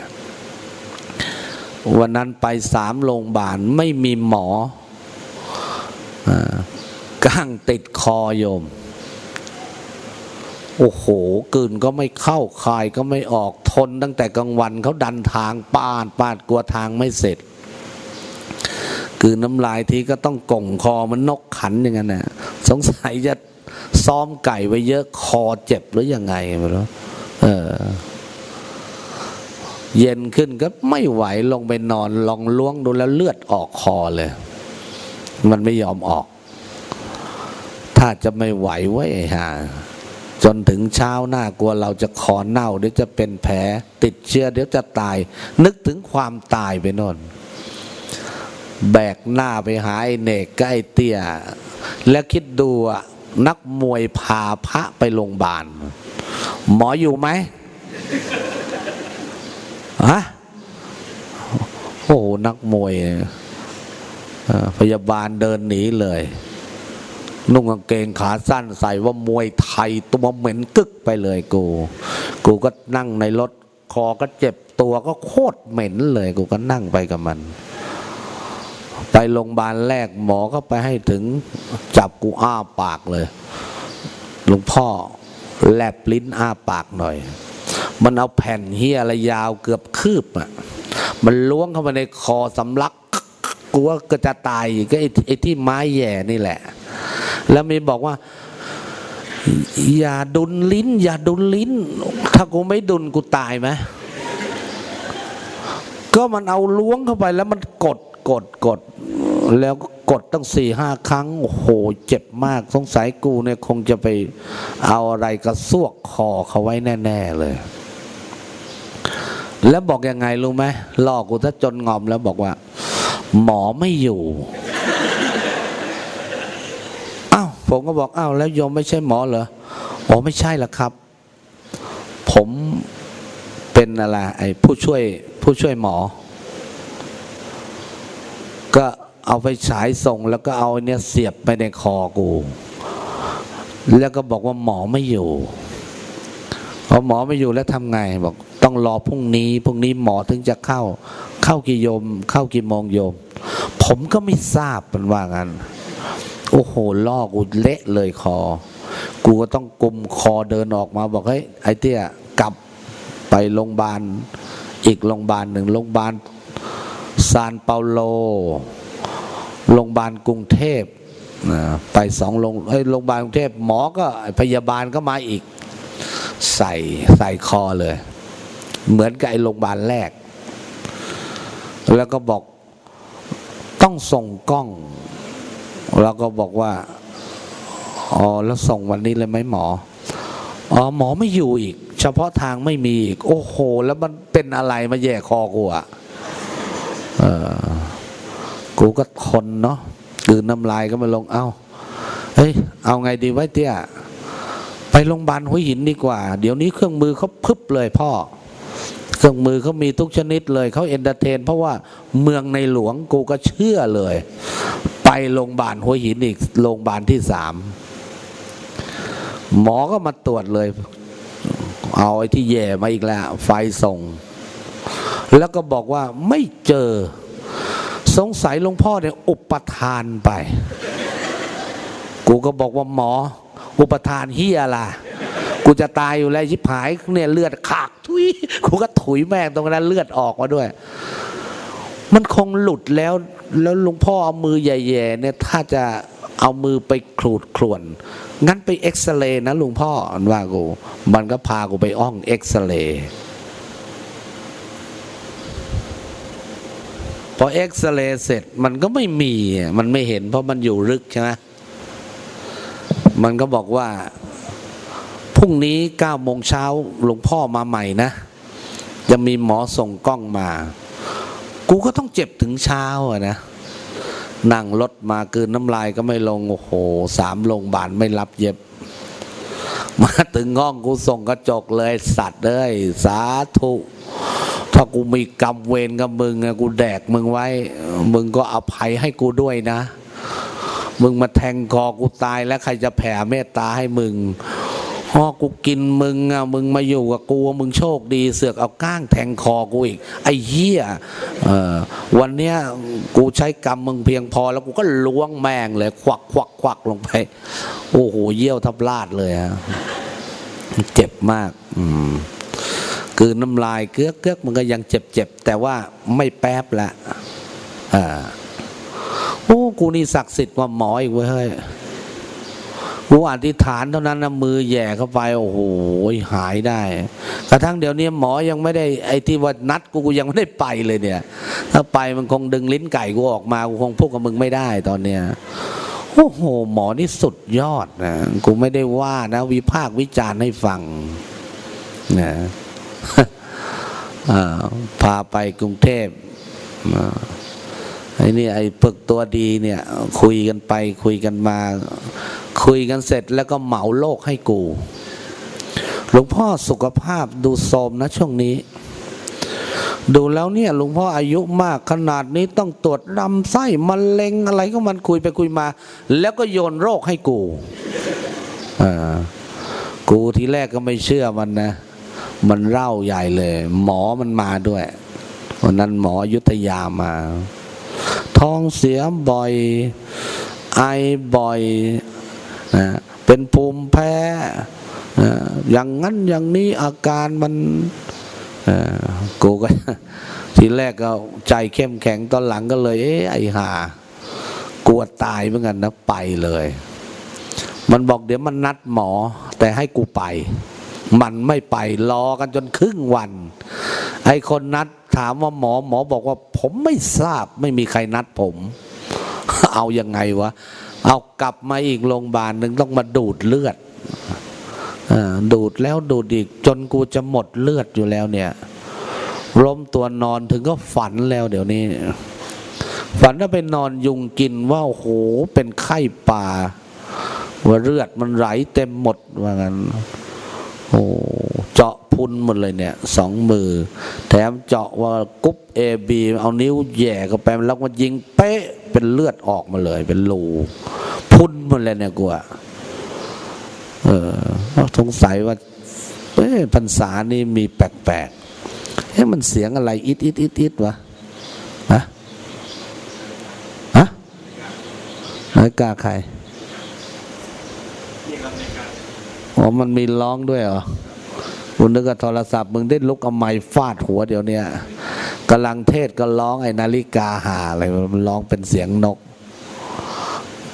วันนั้นไปสามโรงพยาบาลไม่มีหมอก้างติดคอโยม โอ้โหกืนก็ไม่เข้าคายก็ไม่ออกทนตั้งแต่กลางวันเขาดันทางปาดปาดกลัวทางไม่เสร็จ กืนน้ำลายทีก็ต้องก่งคอมันนกขันอย่างนั้นนะสงสัยจะซ้อมไก่ไว้เยอะคอเจ็บหรือยังไงไม่รู้เออ เย็นขึ้นก็ไม่ไหวลงไปนอน ลองล้วงดูแล้วเลือดออกคอเลย มันไม่ยอมออก ถ้าจะไม่ไหวไว้ฮะจนถึงเช้าหน้ากลัวเราจะคอเน่าเดี๋ยวจะเป็นแผลติดเชื้อเดี๋ยวจะตาย นึกถึงความตายไปนอน แบกหน้าไปหาไอ้เนกใกล้เตี้ย แล้วคิดดูนักมวยพาพระไปโรงพยาบาล หมออยู่ไหมฮะโอ้นักมวยพยาบาลเดินหนีเลย นุ่งกางเกงขาสั้นใส่ว่ามวยไทยตัวเหม็นกึกไปเลยกู กูก็นั่งในรถคอก็เจ็บตัวก็โคตรเหม็นเลย กูก็นั่งไปกับมัน ไปโรงพยาบาลแรกหมอก็ไปให้ถึงจับกูอ้าปากเลยหลวงพ่อแลบลิ้นอ้าปากหน่อย มันเอาแผ่นเฮียอะไรยาวเกือบคืบอะมันล้วงเข้ามาในคอสำลักกูว่าก็จะตายก็ไอ้ที่ไม้แย่นี่แหละ แล้วมีบอกว่า อย่าดุนลิ้น อย่าดุนลิ้น ถ้ากูไม่ดุนกูตายไหมก็มันเอาล้วงเข้าไปแล้วมันกดกดกด แล้วกดตั้งสี่ห้าครั้ง โอ้โห เจ็บมาก สงสัยกูเนี่ยคงจะไปเอาอะไรกระซวกคอเขาไว้แน่ ๆ เลย แล้วบอกยังไงรู้ไหมหลอกกูถ้าจนงอมแล้วบอกว่า หมอไม่อยู่อ้าวผมก็บอกอ้าวแล้วโยมไม่ใช่หมอเหรออ๋อไม่ใช่ละครับ ผมเป็นอะไรไอ้ผู้ช่วยผู้ช่วยหมอ ก็ เอาไปฉายส่งแล้วก็เอาเนี่ยเสียบไปในคอกู แล้วก็บอกว่าหมอไม่อยู่พอหมอไม่อยู่แล้วทำไง บอกต้องรอพรุ่งนี้พรุ่งนี้หมอถึงจะเข้า เข้ากี่โยม เข้ากี่โมงโยม ผมก็ไม่ทราบเป็นว่างั้นโอ้โหลอกูเละเลยคอ กูก็ต้องกุมคอเดินออกมาบอกเฮ้ยไอ้เตี้ยกลับไปโรงพยาบาลอีกโรงพยาบาลหนึ่งโรงพยาบาลซานเปาโล โรงพยาบาลกรุงเทพไปสองโรงโรงพยาบาลกรุงเทพหมอก็พยาบาลก็มาอีก ใส่ใส่คอเลย เหมือนกับไอ้โรงพยาบาลแรก แล้วก็บอกต้องส่งกล้อง แล้วก็บอกว่าอ๋อแล้วส่งวันนี้เลยไหมหมออ๋อหมอไม่อยู่อีก เฉพาะทางไม่มีอีก โอ้โห แล้วมันเป็นอะไรมาแย่คอกูอะเออ กูก็ทนเนาะดืนน้ำลายก็มาลงเอ้าเฮ้ยเอาไงดีไว้เตี้ยไปโรงพยาบาลหัวหินดีกว่า เดี๋ยวนี้เครื่องมือเขาพึบเลยพ่อ เครื่องมือเขามีทุกชนิดเลยเขาเอนเตอร์เทน เพราะว่าเมืองในหลวงกูก็เชื่อเลย ไปโรงพยาบาลหัวหินอีกโรงพยาบาลที่สามหมอก็มาตรวจเลย เอาไอ้ที่แย่มาอีกแล้ว ไฟส่ง แล้วก็บอกว่าไม่เจอ สงสัยหลวงพ่อเนี่ยอุปทานไป กูก็บอกว่าหมอ อุปทานเฮียล่ะ กูจะตายอยู่แล้วชิบหายเนี่ยเลือดขากทุยกูก็ถุยแม่งตรงนั้นเลือดออกมาด้วย มันคงหลุดแล้ว แล้วหลวงพ่อเอามือใหญ่ๆเนี่ย ถ้าจะเอามือไปขูดครวน งั้นไปเอ็กซเรย์นะหลวงพ่ออันว่ากู มันก็พากูไปอ้องเอ็กซเรย์ อเอ็กซเรย์เสร็จมันก็ไม่มี มันไม่เห็นเพราะมันอยู่ลึกใช่ไหมมันก็บอกว่าพรุ่งนี้เก้าโมงเช้าหลวงพ่อมาใหม่นะ จะมีหมอส่งกล้องมา กูก็ต้องเจ็บถึงเช้าอะนะนั่งรถมาคืนน้ำลายก็ไม่ลง โอ้โหสามโรงพยาบาลไม่รับเย็บ มาถึงห้องกูส่งกระจกเลยสัตว์เลยสาธุากูมีกรรมเวรกับมึงอะกูแดกมึงไว้ มึงก็อภัยให้กูด้วยนะ มึงมาแทงคอกูตายแล้วใครจะแผ่เมตตาให้มึงพอกูกินมึงอะมึงมาอยู่กับกูมึงโชคดีเสือกเอาก้างแทงคอกูอีก ไอ้เหี้ยเออวันเนี้ยกูใช้กรรมมึงเพียงพอ แล้วกูก็ล้วงแมงเลย ควักควักควักลงไป โอ้โหเยี่ยวทับลาดเลยฮะเจ็บมาก อืม คือน้ำลายเกือกเกือกมันก็ยังเจ็บเจ็บแต่ว่าไม่แป๊บละอ่าโอ้กูนี่ศักดิ์สิทธิ์ว่าหมออีกเว้ยเฮ้ยกูอธิษฐานเท่านั้นนะมือแย่เข้าไป โอ้โหหายได้ กระทั่งเดี๋ยวนี้หมอยังไม่ได้ไอ้ที่ว่านัดกูกูยังไม่ได้ไปเลยเนี่ย ถ้าไปมันคงดึงลิ้นไก่กูออกมากูคงพูดกับมึงไม่ได้ตอนเนี้ยโอ้โห หมอนี่สุดยอดนะกูไม่ได้ว่านะ วิพากษ์วิจารณ์ให้ฟังนะ พาไปกรุงเทพไอ้นี่ไอ้ปึกตัวดีเนี่ย คุยกันไปคุยกันมา คุยกันเสร็จแล้วก็เหมาโลกให้กู หลวงพ่อสุขภาพดูโทมนะช่วงนี้ ดูแล้วเนี่ยหลวงพ่ออายุมากขนาดนี้ต้องตรวจลำไส้มะเร็งอะไรก็มันคุยไปคุยมา แล้วก็โยนโรคให้กู อ่า กูทีแรกก็ไม่เชื่อมันนะ มันเล่าใหญ่เลย หมอมันมาด้วยวันนั้นหมอยุทธยามา ท้องเสียบ่อย ไอบ่อยนะเป็นภูมิแพ้นะอย่างนั้นอย่างนี้อาการมันกูก็ทีแรกก็ใจเข้มแข็งตอนหลังก็เลย เอ๊ะไอห่ากลัวตายเหมือนกันนะไปเลย มันบอกเดี๋ยวมันนัดหมอ แต่ให้กูไป มันไม่ไปรอกันจนครึ่งวัน ไอคนนัดถามว่าหมอหมอบอกว่า ผมไม่ทราบไม่มีใครนัดผม เอายังไงวะ เอากลับมาอีกโรงพยาบาลหนึ่งต้องมาดูดเลือดอดูดแล้วดูดอีกจนกูจะหมดเลือดอยู่แล้วเนี่ยล้มตัวนอนถึงก็ฝันแล้วเดี๋ยวนี้ ฝันว่าไปนอนยุงกินว่าโอ้โหเป็นไข้ป่าว่าเลือดมันไหลเต็มหมดว่างั้น โอ้เจาะพุนหมดเลยเนี่ยสองมือ แถมเจาะว่ากุ๊บเอบีเอานิ้วแย่เข้าไปแล้วมันยิงเป๊ะเป็นเลือดออกมาเลย เป็นรูพุนหมดเลยเนี่ยกูอะเออสงสัยว่าเอ้พรรษานี่มีแปลกๆเฮ้มันเสียงอะไรอิดอิดอิดอิดวะฮะฮะนาฬิกาใคร อ๋อมันมีร้องด้วยเหรอคุณนึกว่าโทรศัพท์มึงได้ลุกเอาไม้ฟาดหัวเดี๋ยวนี้กำลังเทศก็ร้องไอ้นาฬิกาหาอะไรมันร้องเป็นเสียงนก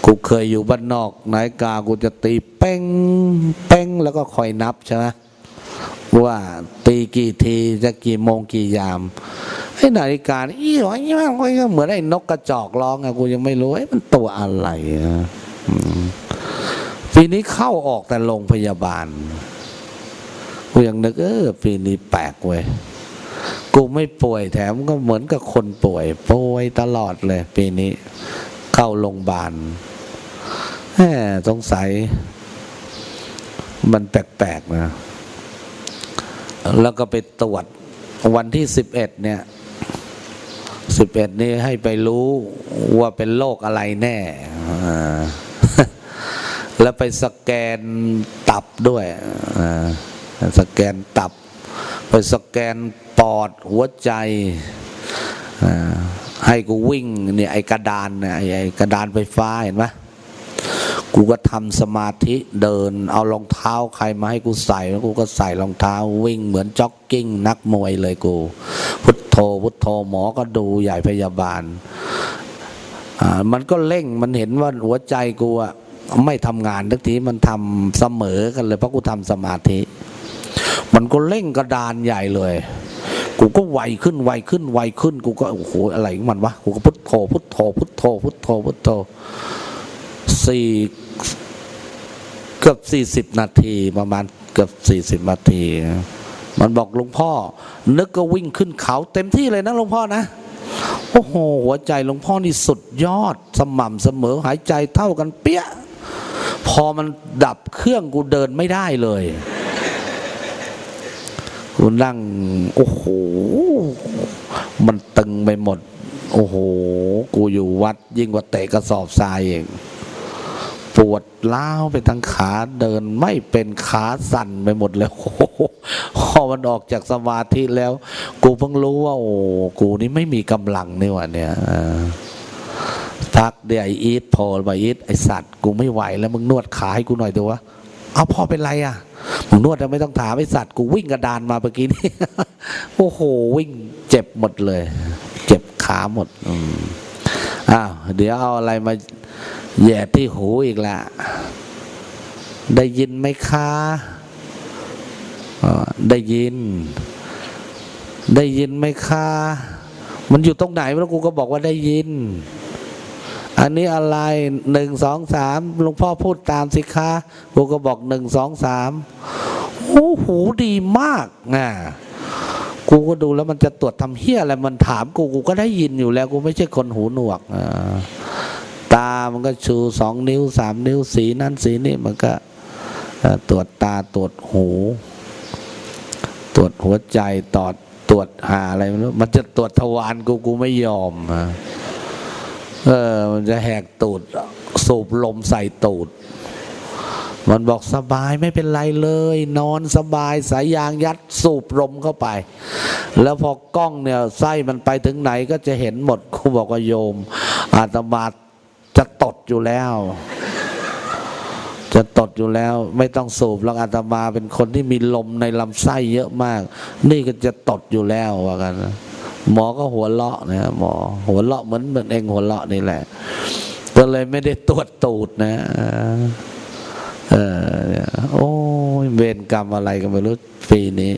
กูเคยอยู่บ้านนอกนาฬิกากูจะตีเป้งเป้งแล้วก็คอยนับใช่ไหมว่าตีกี่ทีจะกี่โมงกี่ยามไอ้นาฬิกาอีหรอยี่มากเหมือนไอ้นกกระจอกร้องอะกูยังไม่รู้ไอ้มันตัวอะไรนะ ปีนี้เข้าออกแต่โรงพยาบาล กูยังนึกเออปีนี้แปลกเว้ย กูไม่ป่วยแถมก็เหมือนกับคนป่วย ป่วยตลอดเลย ปีนี้ เข้าโรงพยาบาลแหมสงสัย มันแปลกๆนะ แล้วก็ไปตรวจวันที่สิบเอ็ดเนี่ยสิบเอ็ดนี่ให้ไปรู้ว่าเป็นโรคอะไรแน่ แล้วไปสแกนตับด้วยสแกนตับ ไปสแกนปอดหัวใจให้กูวิ่งเนี่ยไอ้กระดานเนี่ยไอ้กระดานไฟฟ้าเห็นไหมกูก็ทำสมาธิเดิน เอารองเท้าใครมาให้กูใส่แล้วกูก็ใส่รองเท้าวิ่งเหมือนจ็อกกิ้งนักมวยเลยกู พุทโธพุทโธหมอก็ดูใหญ่พยาบาล อ่ามันก็เร่งมันเห็นว่าหัวใจกูอะ ไม่ทำงานทักทีมันทำเสมอกันเลยเพราะกูทำสมาธิ มันก็เร่งกระดานใหญ่เลย กูก็ไวขึ้นไวขึ้นไวขึ้น กูก็โอ้โหอะไรของมันวะกูก็พุทโธพุทโธพุทโธพุทโธพุทโธสี่เกือบสี่สิบนาทีประมาณเกือบสี่สิบนาที มันบอกหลวงพ่อ นึกก็วิ่งขึ้นเขาเต็มที่เลยนะหลวงพ่อนะโอ้โห หัวใจหลวงพ่อนี่สุดยอด สม่ำเสมอหายใจเท่ากันเปี้ย พอมันดับเครื่องกูเดินไม่ได้เลยกูนั่ง โอ้โห มันตึงไปหมด โอ้โห กูอยู่วัดยิ่งกว่าเตะกระสอบทรายเองปวดล้าวไปทั้งขาเดินไม่เป็นขาสั่นไปหมดเลยโอ้พอมันออกจากสมาธิแล้ว กูเพิ่งรู้ว่า โอ้กูนี่ไม่มีกำลังนี่หวะเนี่ย พักเดี๋ยวไออีทพอไปอีทไอสัตว์กูไม่ไหวแล้วมึงนวดขาให้กูหน่อยเถอะวะเอาพอเป็นไรอะมึงนวดแล้วไม่ต้องถามไอสัตว์กูวิ่งกระดานมาเมื่อกี้นี่โอ้โหวิ่งเจ็บหมดเลย เจ็บขาหมดอืมอ้าวเดี๋ยวเอาอะไรมาแย่ที่หูอีกละได้ยินไหมคะได้ยิน ได้ยินไหมคะมันอยู่ตรงไหนแล้วกูก็บอกว่าได้ยิน อันนี้อะไรหนึ่งสองสามหลวงพ่อพูดตามสิคะกูก็บอกหนึ่งสองสามโอ้โหดีมากอะกูก็ดูแล้วมันจะตรวจทำเฮี้ยอะไรมันถามกูกูก็ได้ยินอยู่แล้ว กูไม่ใช่คนหูหนวกตามันก็ชูสองนิ้วสามนิ้วสีนั้นสีนี้มันก็ตรวจตาตรวจหู ตรวจหัวใจตอดตรวจหาอะไรไม่รู้มันจะตรวจทวารกูกูไม่ยอม เออ มันจะแหกตูด สูบลมใส่ตูด มันบอกสบายไม่เป็นไรเลย นอนสบายสายยางยัดสูบลมเข้าไป แล้วพอกล้องเนี่ยไส้มันไปถึงไหนก็จะเห็นหมดกูบอกว่าโยม อาตมาจะตดอยู่แล้วจะตดอยู่แล้วไม่ต้องสูบแล้วอาตมาเป็นคนที่มีลมในลำไส้เยอะมาก นี่ก็จะตดอยู่แล้วว่ากัน หมอก็หัวเลาะนะหมอหัวเลาะเหมือนเหมือนเองหัวเลาะนี่แหละ ก็เลยไม่ได้ตรวจตูดนะเออโอ้ยเวรกรรมอะไรกันไม่รู้ปีนี้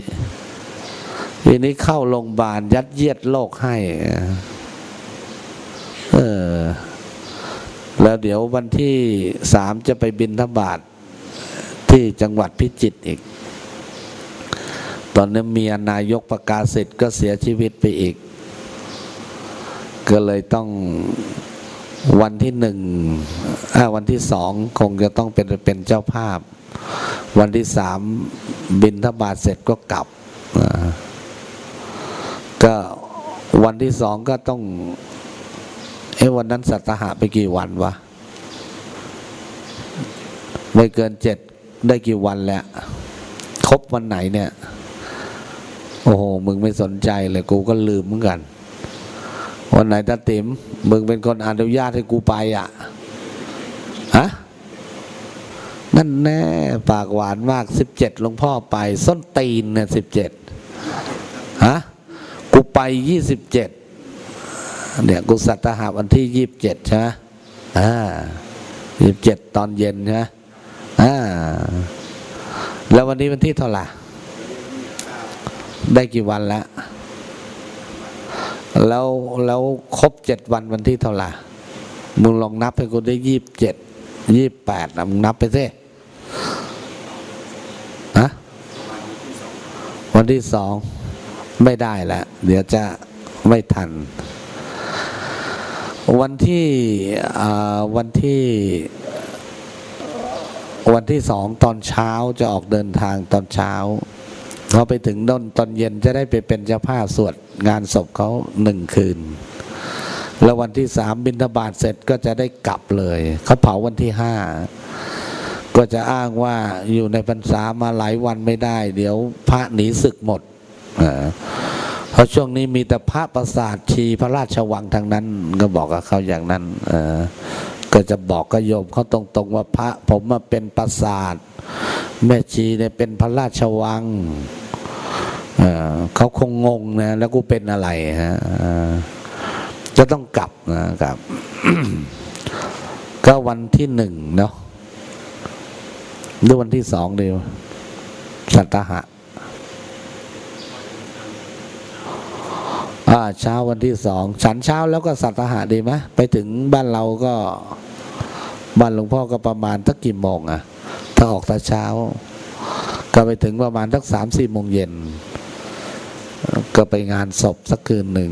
ปีนี้เข้าโรงพยาบาลยัดเยียดโรคให้เออ แล้วเดี๋ยววันที่สามจะไปบินทบาทที่จังหวัดพิจิตรอีก ตอนนี้เมียนายกประกาศเสร็จก็เสียชีวิตไปอีก ก็เลยต้องวันที่หนึ่งวันที่สองคงจะต้องเป็นเป็นเจ้าภาพ วันที่สามบินทบาทเสร็จก็กลับ ก็วันที่สองก็ต้องเอ้วันนั้นสัตหะไปกี่วันวะ ไม่เกินเจ็ดได้กี่วันแล้ว ครบวันไหนเนี่ย โอ้โห มึงไม่สนใจเลยกูก็ลืมเหมือนกัน วันไหนตาติ๋มมึงเป็นคนอนุญาตให้กูไปอะฮะนั่นแน่ปากหวานมากสิบเจ็ดหลวงพ่อไป ส้นตีนเนี่ยสิบเจ็ดฮะกูไปยี่สิบเจ็ดเนี่ยกูสัตหาวันที่ยี่สิบเจ็ดใช่ไหมอ่ายี่สิบเจ็ดตอนเย็นใช่ไหมอ่าแล้ววันนี้วันที่เท่าไหร่ ได้กี่วันแล้ว แล้วแล้วครบเจ็ดวันวันที่เท่าไหร่มึงลองนับให้กูได้ยี่สิบเจ็ดยี่สิบแปดนะมึงนับไปสิฮะวันที่สองไม่ได้แล้วเดี๋ยวจะไม่ทัน วันที่อ่าวันที่วันที่สองตอนเช้าจะออกเดินทางตอนเช้า พอไปถึงนนตอนเย็นจะได้ไปเป็นเจ้าภาพสวดงานศพเขาหนึ่งคืน แล้ววันที่สามบินทบาทเสร็จก็จะได้กลับเลย เขาเผาวันที่ห้าก็จะอ้างว่าอยู่ในพรรษามาหลายวันไม่ได้ เดี๋ยวพระหนีศึกหมดเพราะช่วงนี้มีแต่พระประสาทชีพระราชวังทางนั้น ก็บอกกับเขาอย่างนั้นก็จะบอกกับโยมเขาตรงๆว่าพระผมมาเป็นประสาท แม่ชีเนี่ยเป็นพระราชวังเเขาคงงงนะแล้วกูเป็นอะไรฮะจะต้องกลับนะครับ ก็วันที่หนึ่งเนาะหรือวันที่สองเดียวสัตหะอ่าเช้าวันที่สองฉันเช้าแล้วก็สัตหะดีไหมไปถึงบ้านเราก็ บ้านหลวงพ่อก็ประมาณทักกี่โมงอะ ถ้าออกแต่เช้า ก็ไปถึงประมาณทักสามสี่โมงเย็น ก็ไปงานศพสักคืนหนึ่ง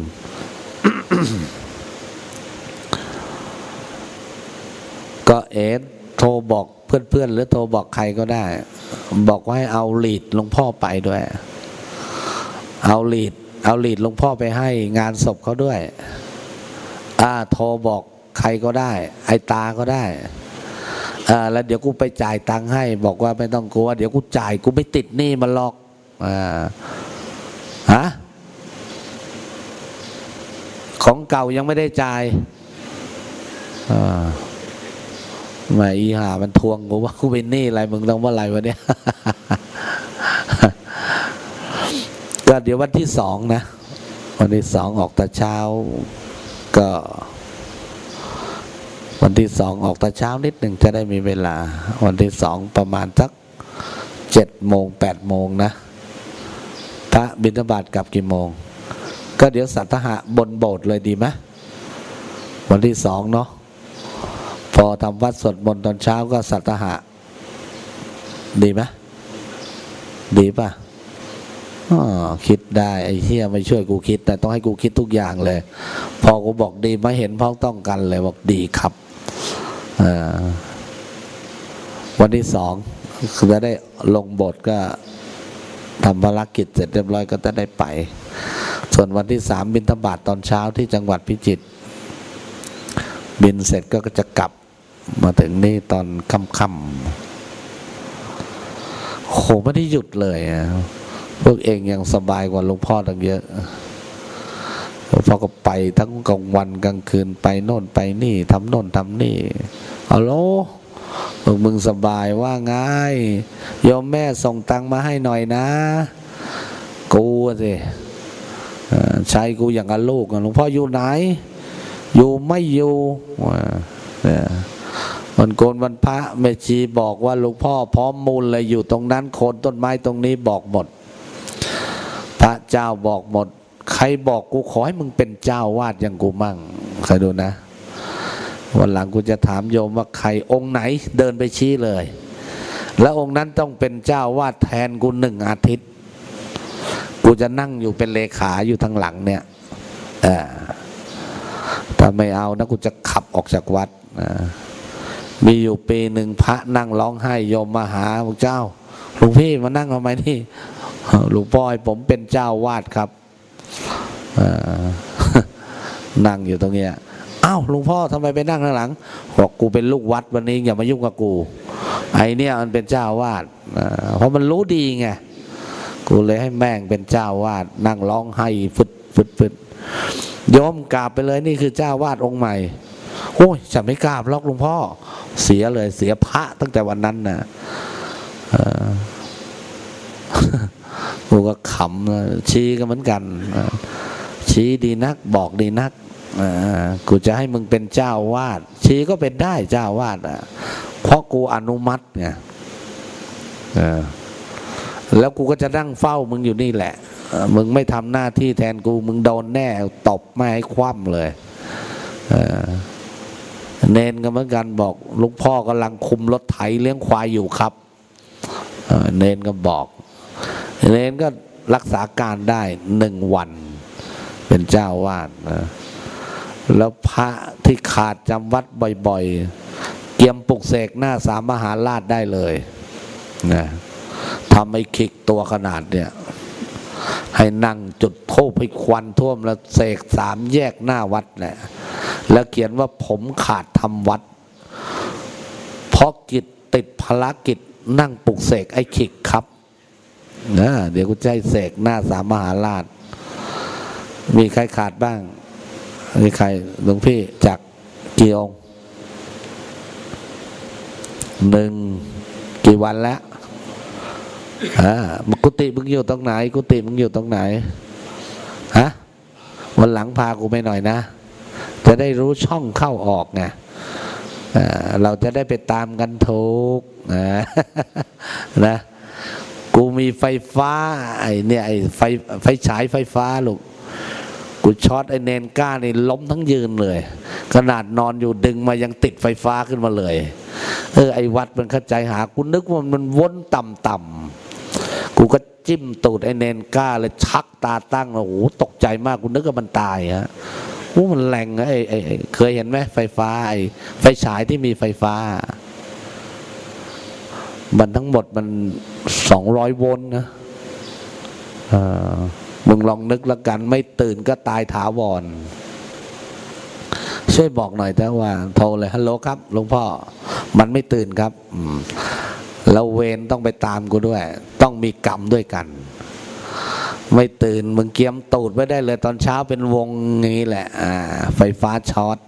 ก็เอสโทรบอกเพื่อนๆหรือโทรบอกใครก็ได้ บอกว่าให้เอาลีดหลวงพ่อไปด้วย เอาลีด เอาลีดหลวงพ่อไปให้งานศพเขาด้วยอ่าโทรบอกใครก็ได้ ไอตาก็ได้ อ่าแล้วเดี๋ยวกูไปจ่ายตังค์ให้ บอกว่าไม่ต้องกลัวเดี๋ยวกูจ่ายกูไม่ติดหนี้มันหรอกอ่าฮะของเก่ายังไม่ได้จ่ายอ่าแม่อีหามันทวงกูว่ากูเป็นหนี้อะไรมึงต้องว่าอะไรวะเนี่ยก็เดี๋ยววันที่สองนะ วันที่สองออกแต่เช้าก็ วันที่สองออกแต่เช้านิดหนึ่งจะได้มีเวลา วันที่สองประมาณสักเจ็ดโมงแปดโมงนะพระบิณฑบาตกลับกี่โมง ก็เดี๋ยวสัตหะบนโบสถ์เลยดีไหมวันที่สองเนาะพอทำวัดสวดมนต์ตอนเช้าก็สัตหะ ดีไหมดีป่ะอคิดได้ไอ้เฮียไม่ช่วยกูคิด แต่ต้องให้กูคิดทุกอย่างเลย พอกูบอกดีไม่เห็นพ้องต้องกันเลยบอกดีครับ วันที่สองคือจะได้ลงบทก็ทำภารกิจเสร็จเรียบร้อยก็จะได้ไป ส่วนวันที่สามบินทบาทตอนเช้าที่จังหวัดพิจิตรบินเสร็จก็จะกลับมาถึงนี่ตอนค่ำๆโหไม่ได้หยุดเลยอะพวกเองยังสบายกว่าหลวงพ่อตั้งเยอะ พ่อก็ไปทั้งกลางวันกลางคืนไปโน่นไปนี่ทำโน่นทำนี่เอาโลพวกมึงสบายว่าง่ายโยมแม่ส่งตังมาให้หน่อยนะ กูสิเอ่อใช้กูอย่างกับลูกอะหลวงพ่ออยู่ไหน อยู่ไม่อยู่วเนี่ยมันโกนวันพระแม่ชีบอกว่าหลวงพ่อพร้อมมูลเลยอยู่ตรงนั้นโคนต้นไม้ตรงนี้บอกหมด พระเจ้าบอกหมด ใครบอกกูขอให้มึงเป็นเจ้าวาดอย่างกูมั่งใครดูนะ วันหลังกูจะถามโยมว่าใครองค์ไหนเดินไปชี้เลย แล้วองค์นั้นต้องเป็นเจ้าวาดแทนกูหนึ่งอาทิตย์ กูจะนั่งอยู่เป็นเลขาอยู่ทางหลังเนี่ยถ้าาไม่เอานะกูจะขับออกจากวัดนะมีอยู่ปีหนึ่งพระนั่งร้องไห้โยมมาหาพระเจ้าหลวงพี่มานั่งทำไมนี่หลวงพ่อให้ผมเป็นเจ้าวาดครับ นั่งอยู่ตรงเนี้ยอ้าวหลวงพ่อทำไมไปนั่งข้างหลังบอกกูเป็นลูกวัดวันนี้อย่ามายุ่งกับกู ไอเนี่ยมันเป็นเจ้าวาดเพราะมันรู้ดีไงกูเลยให้แม่งเป็นเจ้าวาดนั่งร้องไห้ฟึดฟึดฟึดโยมกราบไปเลยนี่คือเจ้าวาดองค์ใหม่โอ้ยฉันไม่กราบล็อกหลวงพ่อ เสียเลยเสียพระตั้งแต่วันนั้นนะกูก็ขำชี้ก็เหมือนกัน ชี้ดีนักบอกดีนักกูจะให้มึงเป็นเจ้าวาด ชี้ก็เป็นได้เจ้าวาดอะเพราะกูอนุมัติไงแล้วกูก็จะนั่งเฝ้ามึงอยู่นี่แหละ มึงไม่ทำหน้าที่แทนกู มึงโดนแน่ตบไม่ให้คว่ำเลยเนนก็เหมือนกันบอกลูกพ่อกำลังคุมรถไถเลี้ยงควายอยู่ครับเนนก็บอก เนนก็รักษาการได้หนึ่งวัน เป็นเจ้าวาดนะแล้วพระที่ขาดจำวัดบ่อยๆ เกียมปลุกเสกหน้าสามมหาราชได้เลยนะทำให้คิกตัวขนาดเนี่ยให้นั่งจุดโทบให้ควันท่วมแล้วเสกสามแยกหน้าวัดแหละแล้วเขียนว่าผมขาดทำวัด เพราะกิจติดภารกิจนั่งปลุกเสกไอ้ขิกครับนะเดี๋ยวกูจะให้เสกหน้าสามมหาราช มีใครขาดบ้าง มีใครหลวงพี่จากกี่องหนึ่งกี่วันแล้วอ่ากุฏิมึงอยู่ตรงไหน กุฏิมึงอยู่ตรงไหนฮะวันหลังพากูไปหน่อยนะ จะได้รู้ช่องเข้าออกไงเราจะได้ไปตามกันถูกนะ กูมีไฟฟ้า ไอ้เนี่ยไอ้ไฟไฟฉายไฟฟ้าลูก กูช็อตไอ้เนนก้านี่ล้มทั้งยืนเลย ขนาดนอนอยู่ดึงมายังติดไฟฟ้าขึ้นมาเลย เออไอ้วัดมันเข้าใจหากูนึกว่ามันวนต่ำๆกูก็จิ้มตูดไอ้เนนก้าเลยชักตาตั้งโอ้โหตกใจมากกูนึกว่ามันตายฮะโอ้มันแรงไอ้ไอ้เคยเห็นไหมไฟฟ้าไอ้ไฟฉายที่มีไฟฟ้า มันทั้งหมดมันสองร้อยโวลต์นะอ่า มึงลองนึกละกัน ไม่ตื่นก็ตายถาวร ช่วยบอกหน่อยแต่ว่า โทรเลยฮัลโหลครับหลวงพ่อ มันไม่ตื่นครับแล้วเวรต้องไปตามกูด้วย ต้องมีกรรมด้วยกัน ไม่ตื่นมึงเกียมตูดไม่ได้เลย ตอนเช้าเป็นวงงนี้แหละไฟฟ้าช็อต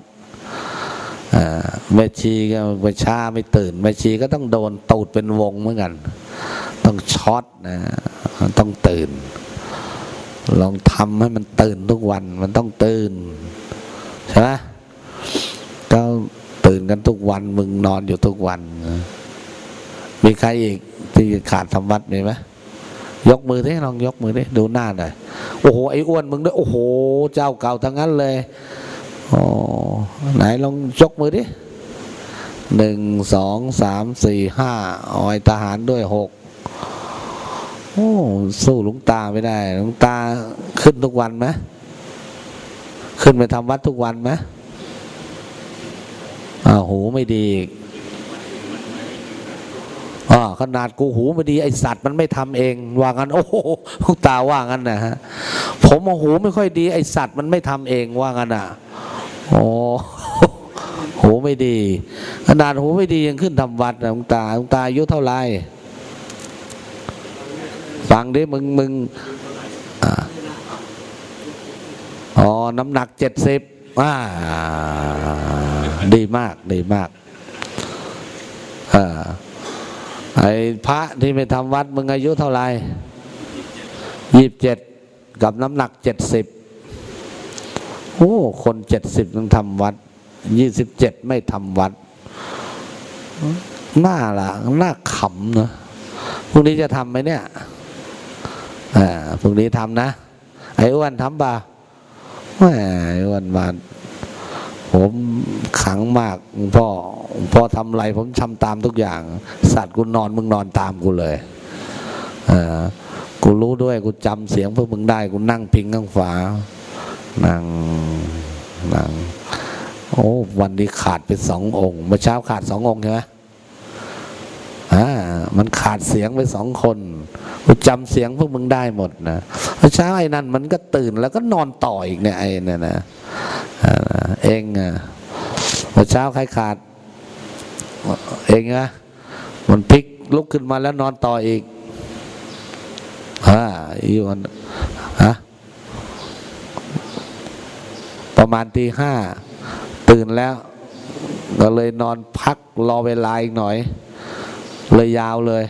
แม่ชีก็ไปช้าไม่ตื่นแม่ชีก็ต้องโดนตูดเป็นวงเหมือนกัน ต้องช็อตนะ ต้องตื่น ลองทำให้มันตื่นทุกวัน มันต้องตื่นใช่ไหมก็ตื่นกันทุกวันมึงนอนอยู่ทุกวัน มีใครอีกที่ขาดทำวัดมีไหมยกมือดิลองยกมือดิดูหน้าหน่อยโอ้โหไอ้อ้วนมึงด้วยโอ้โห เจ้าเก่าทั้งนั้นเลยโอ้ไหนลองยกมือดิหนึ่งสองสามสี่ห้าออยทหารด้วยหก อ้สู้หลุงตาไม่ได้หลุงตาขึ้นทุกวันไหมขึ้นไปทำวัดทุกวันไหมอ้าหูไม่ดีอ๋อขนาดกูหูไม่ดีไอสัตว์มันไม่ทำเอง ว่างั้น โอ้โหตาว่างั้นนะฮะผมหูไม่ค่อยดี ไอสัตว์มันไม่ทำเองว่างั้นอะโอ้หูไม่ดี ขนาดหูไม่ดียังขึ้นทำวัดนะลุงตาลุงตาอายุเท่าไร ฟังดิมึงมึงอ๋อ น้ำหนักเจ็ดสิบอ่าดีมาก ดีมากอ่าไอ้พระที่ไปทำวัดมึงอายุเท่าไหร่ยี่สิบเจ็ดกับน้ำหนักเจ็ดสิบโอ้ คนเจ็ดสิบต้องทำวัดยี่สิบเจ็ดไม่ทำวัดหน้าละหน้าขำนะพรุ่งนี้จะทำไหมเนี่ย อ่าพรุ่งนี้ทำนะ ไอ้อ้วนทำป่ะไอ้อ้วนมาผมขังมากพ่อพอทำอะไร ผมทำตามทุกอย่าง สัตว์กูนอนมึงนอนตามกูเลยกูรู้ด้วยกูจำเสียงพวกมึงได้ กูนั่งพิงข้างฝา นั่งนั่งโอ้ วันนี้ขาดไปสององค์เมื่อเช้าขาดสององค์ใช่ไหม อ่ามันขาดเสียงไปสองคนกูจำเสียงพวกมึงได้หมดนะเมื่อเช้าไอ้นั่นมันก็ตื่นแล้วก็นอนต่ออีกเนี่ยไอ้นี่นะเองอะเมื่อเช้าใครขาด เองนะมันพลิกลุกขึ้นมาแล้วนอนต่ออีกฮะอีวันฮะประมาณตีห้าตื่นแล้ว ก็เลยนอนพักรอเวลาอีกหน่อย เลยยาวเลย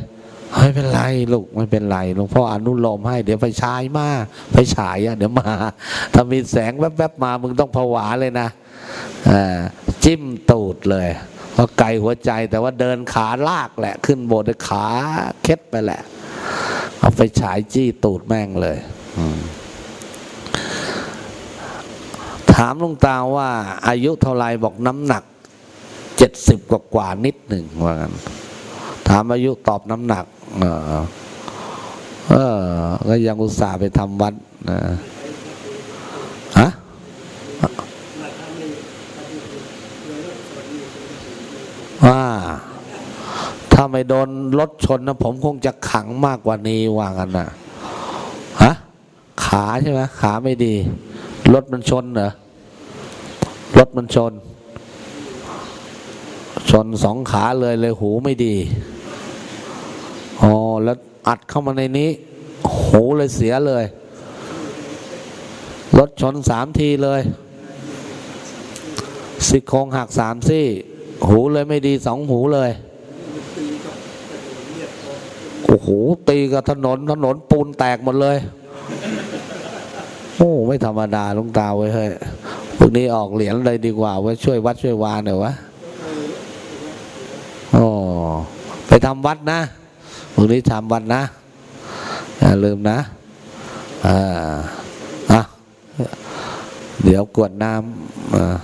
ไม่เป็นไรลูกไม่เป็นไรหลวงพ่ออนุโลมให้ เดี๋ยวไฟฉายมาไฟฉายอะเดี๋ยวมา ถ้ามีแสงแวบๆมามึงต้องผวาเลยนะอ่าจิ้มตูดเลยเพราะไกลหัวใจแต่ว่าเดินขาลากแหละ ขึ้นโบสถ์ด้วยขาเคล็ดไปแหละ เอาไฟฉายจี้ตูดแม่งเลยถามลุงตาว่า อายุเท่าไรบอกน้ำหนักเจ็ดสิบกว่ากว่านิดหนึ่งว่างั้น ถามอายุตอบน้ำหนัก เออ ก็ยังอุตส่าห์ไปทำวัดนะฮะว่าถ้าไม่โดนรถชนนะผมคงจะขังมากกว่านี้ว่ากันนะฮะขาใช่ไหมขาไม่ดี รถมันชนเหรอรถมันชน ชนสองขาเลยเลยหูไม่ดี แล้วอัดเข้ามาในนี้โหเลยเสียเลยรถชนสามทีเลยซี่โครงหักสามซี่ หูเลยไม่ดีสองหูเลย โอ้โห ตีกับถนนถนนปูนแตกหมดเลย โอ้ไม่ธรรมดาลุงตาเว้ยเฮ้ยพวกนี้ออกเหรียญเลยดีกว่าไว้ช่วยวัดช่วยวาหน่อยวะโอ้ไปทำวัดนะ พรุ่งนี้ทำวันนะอย่าลืมนะอ่าอะเดี๋ยวกวดน้ำอ่า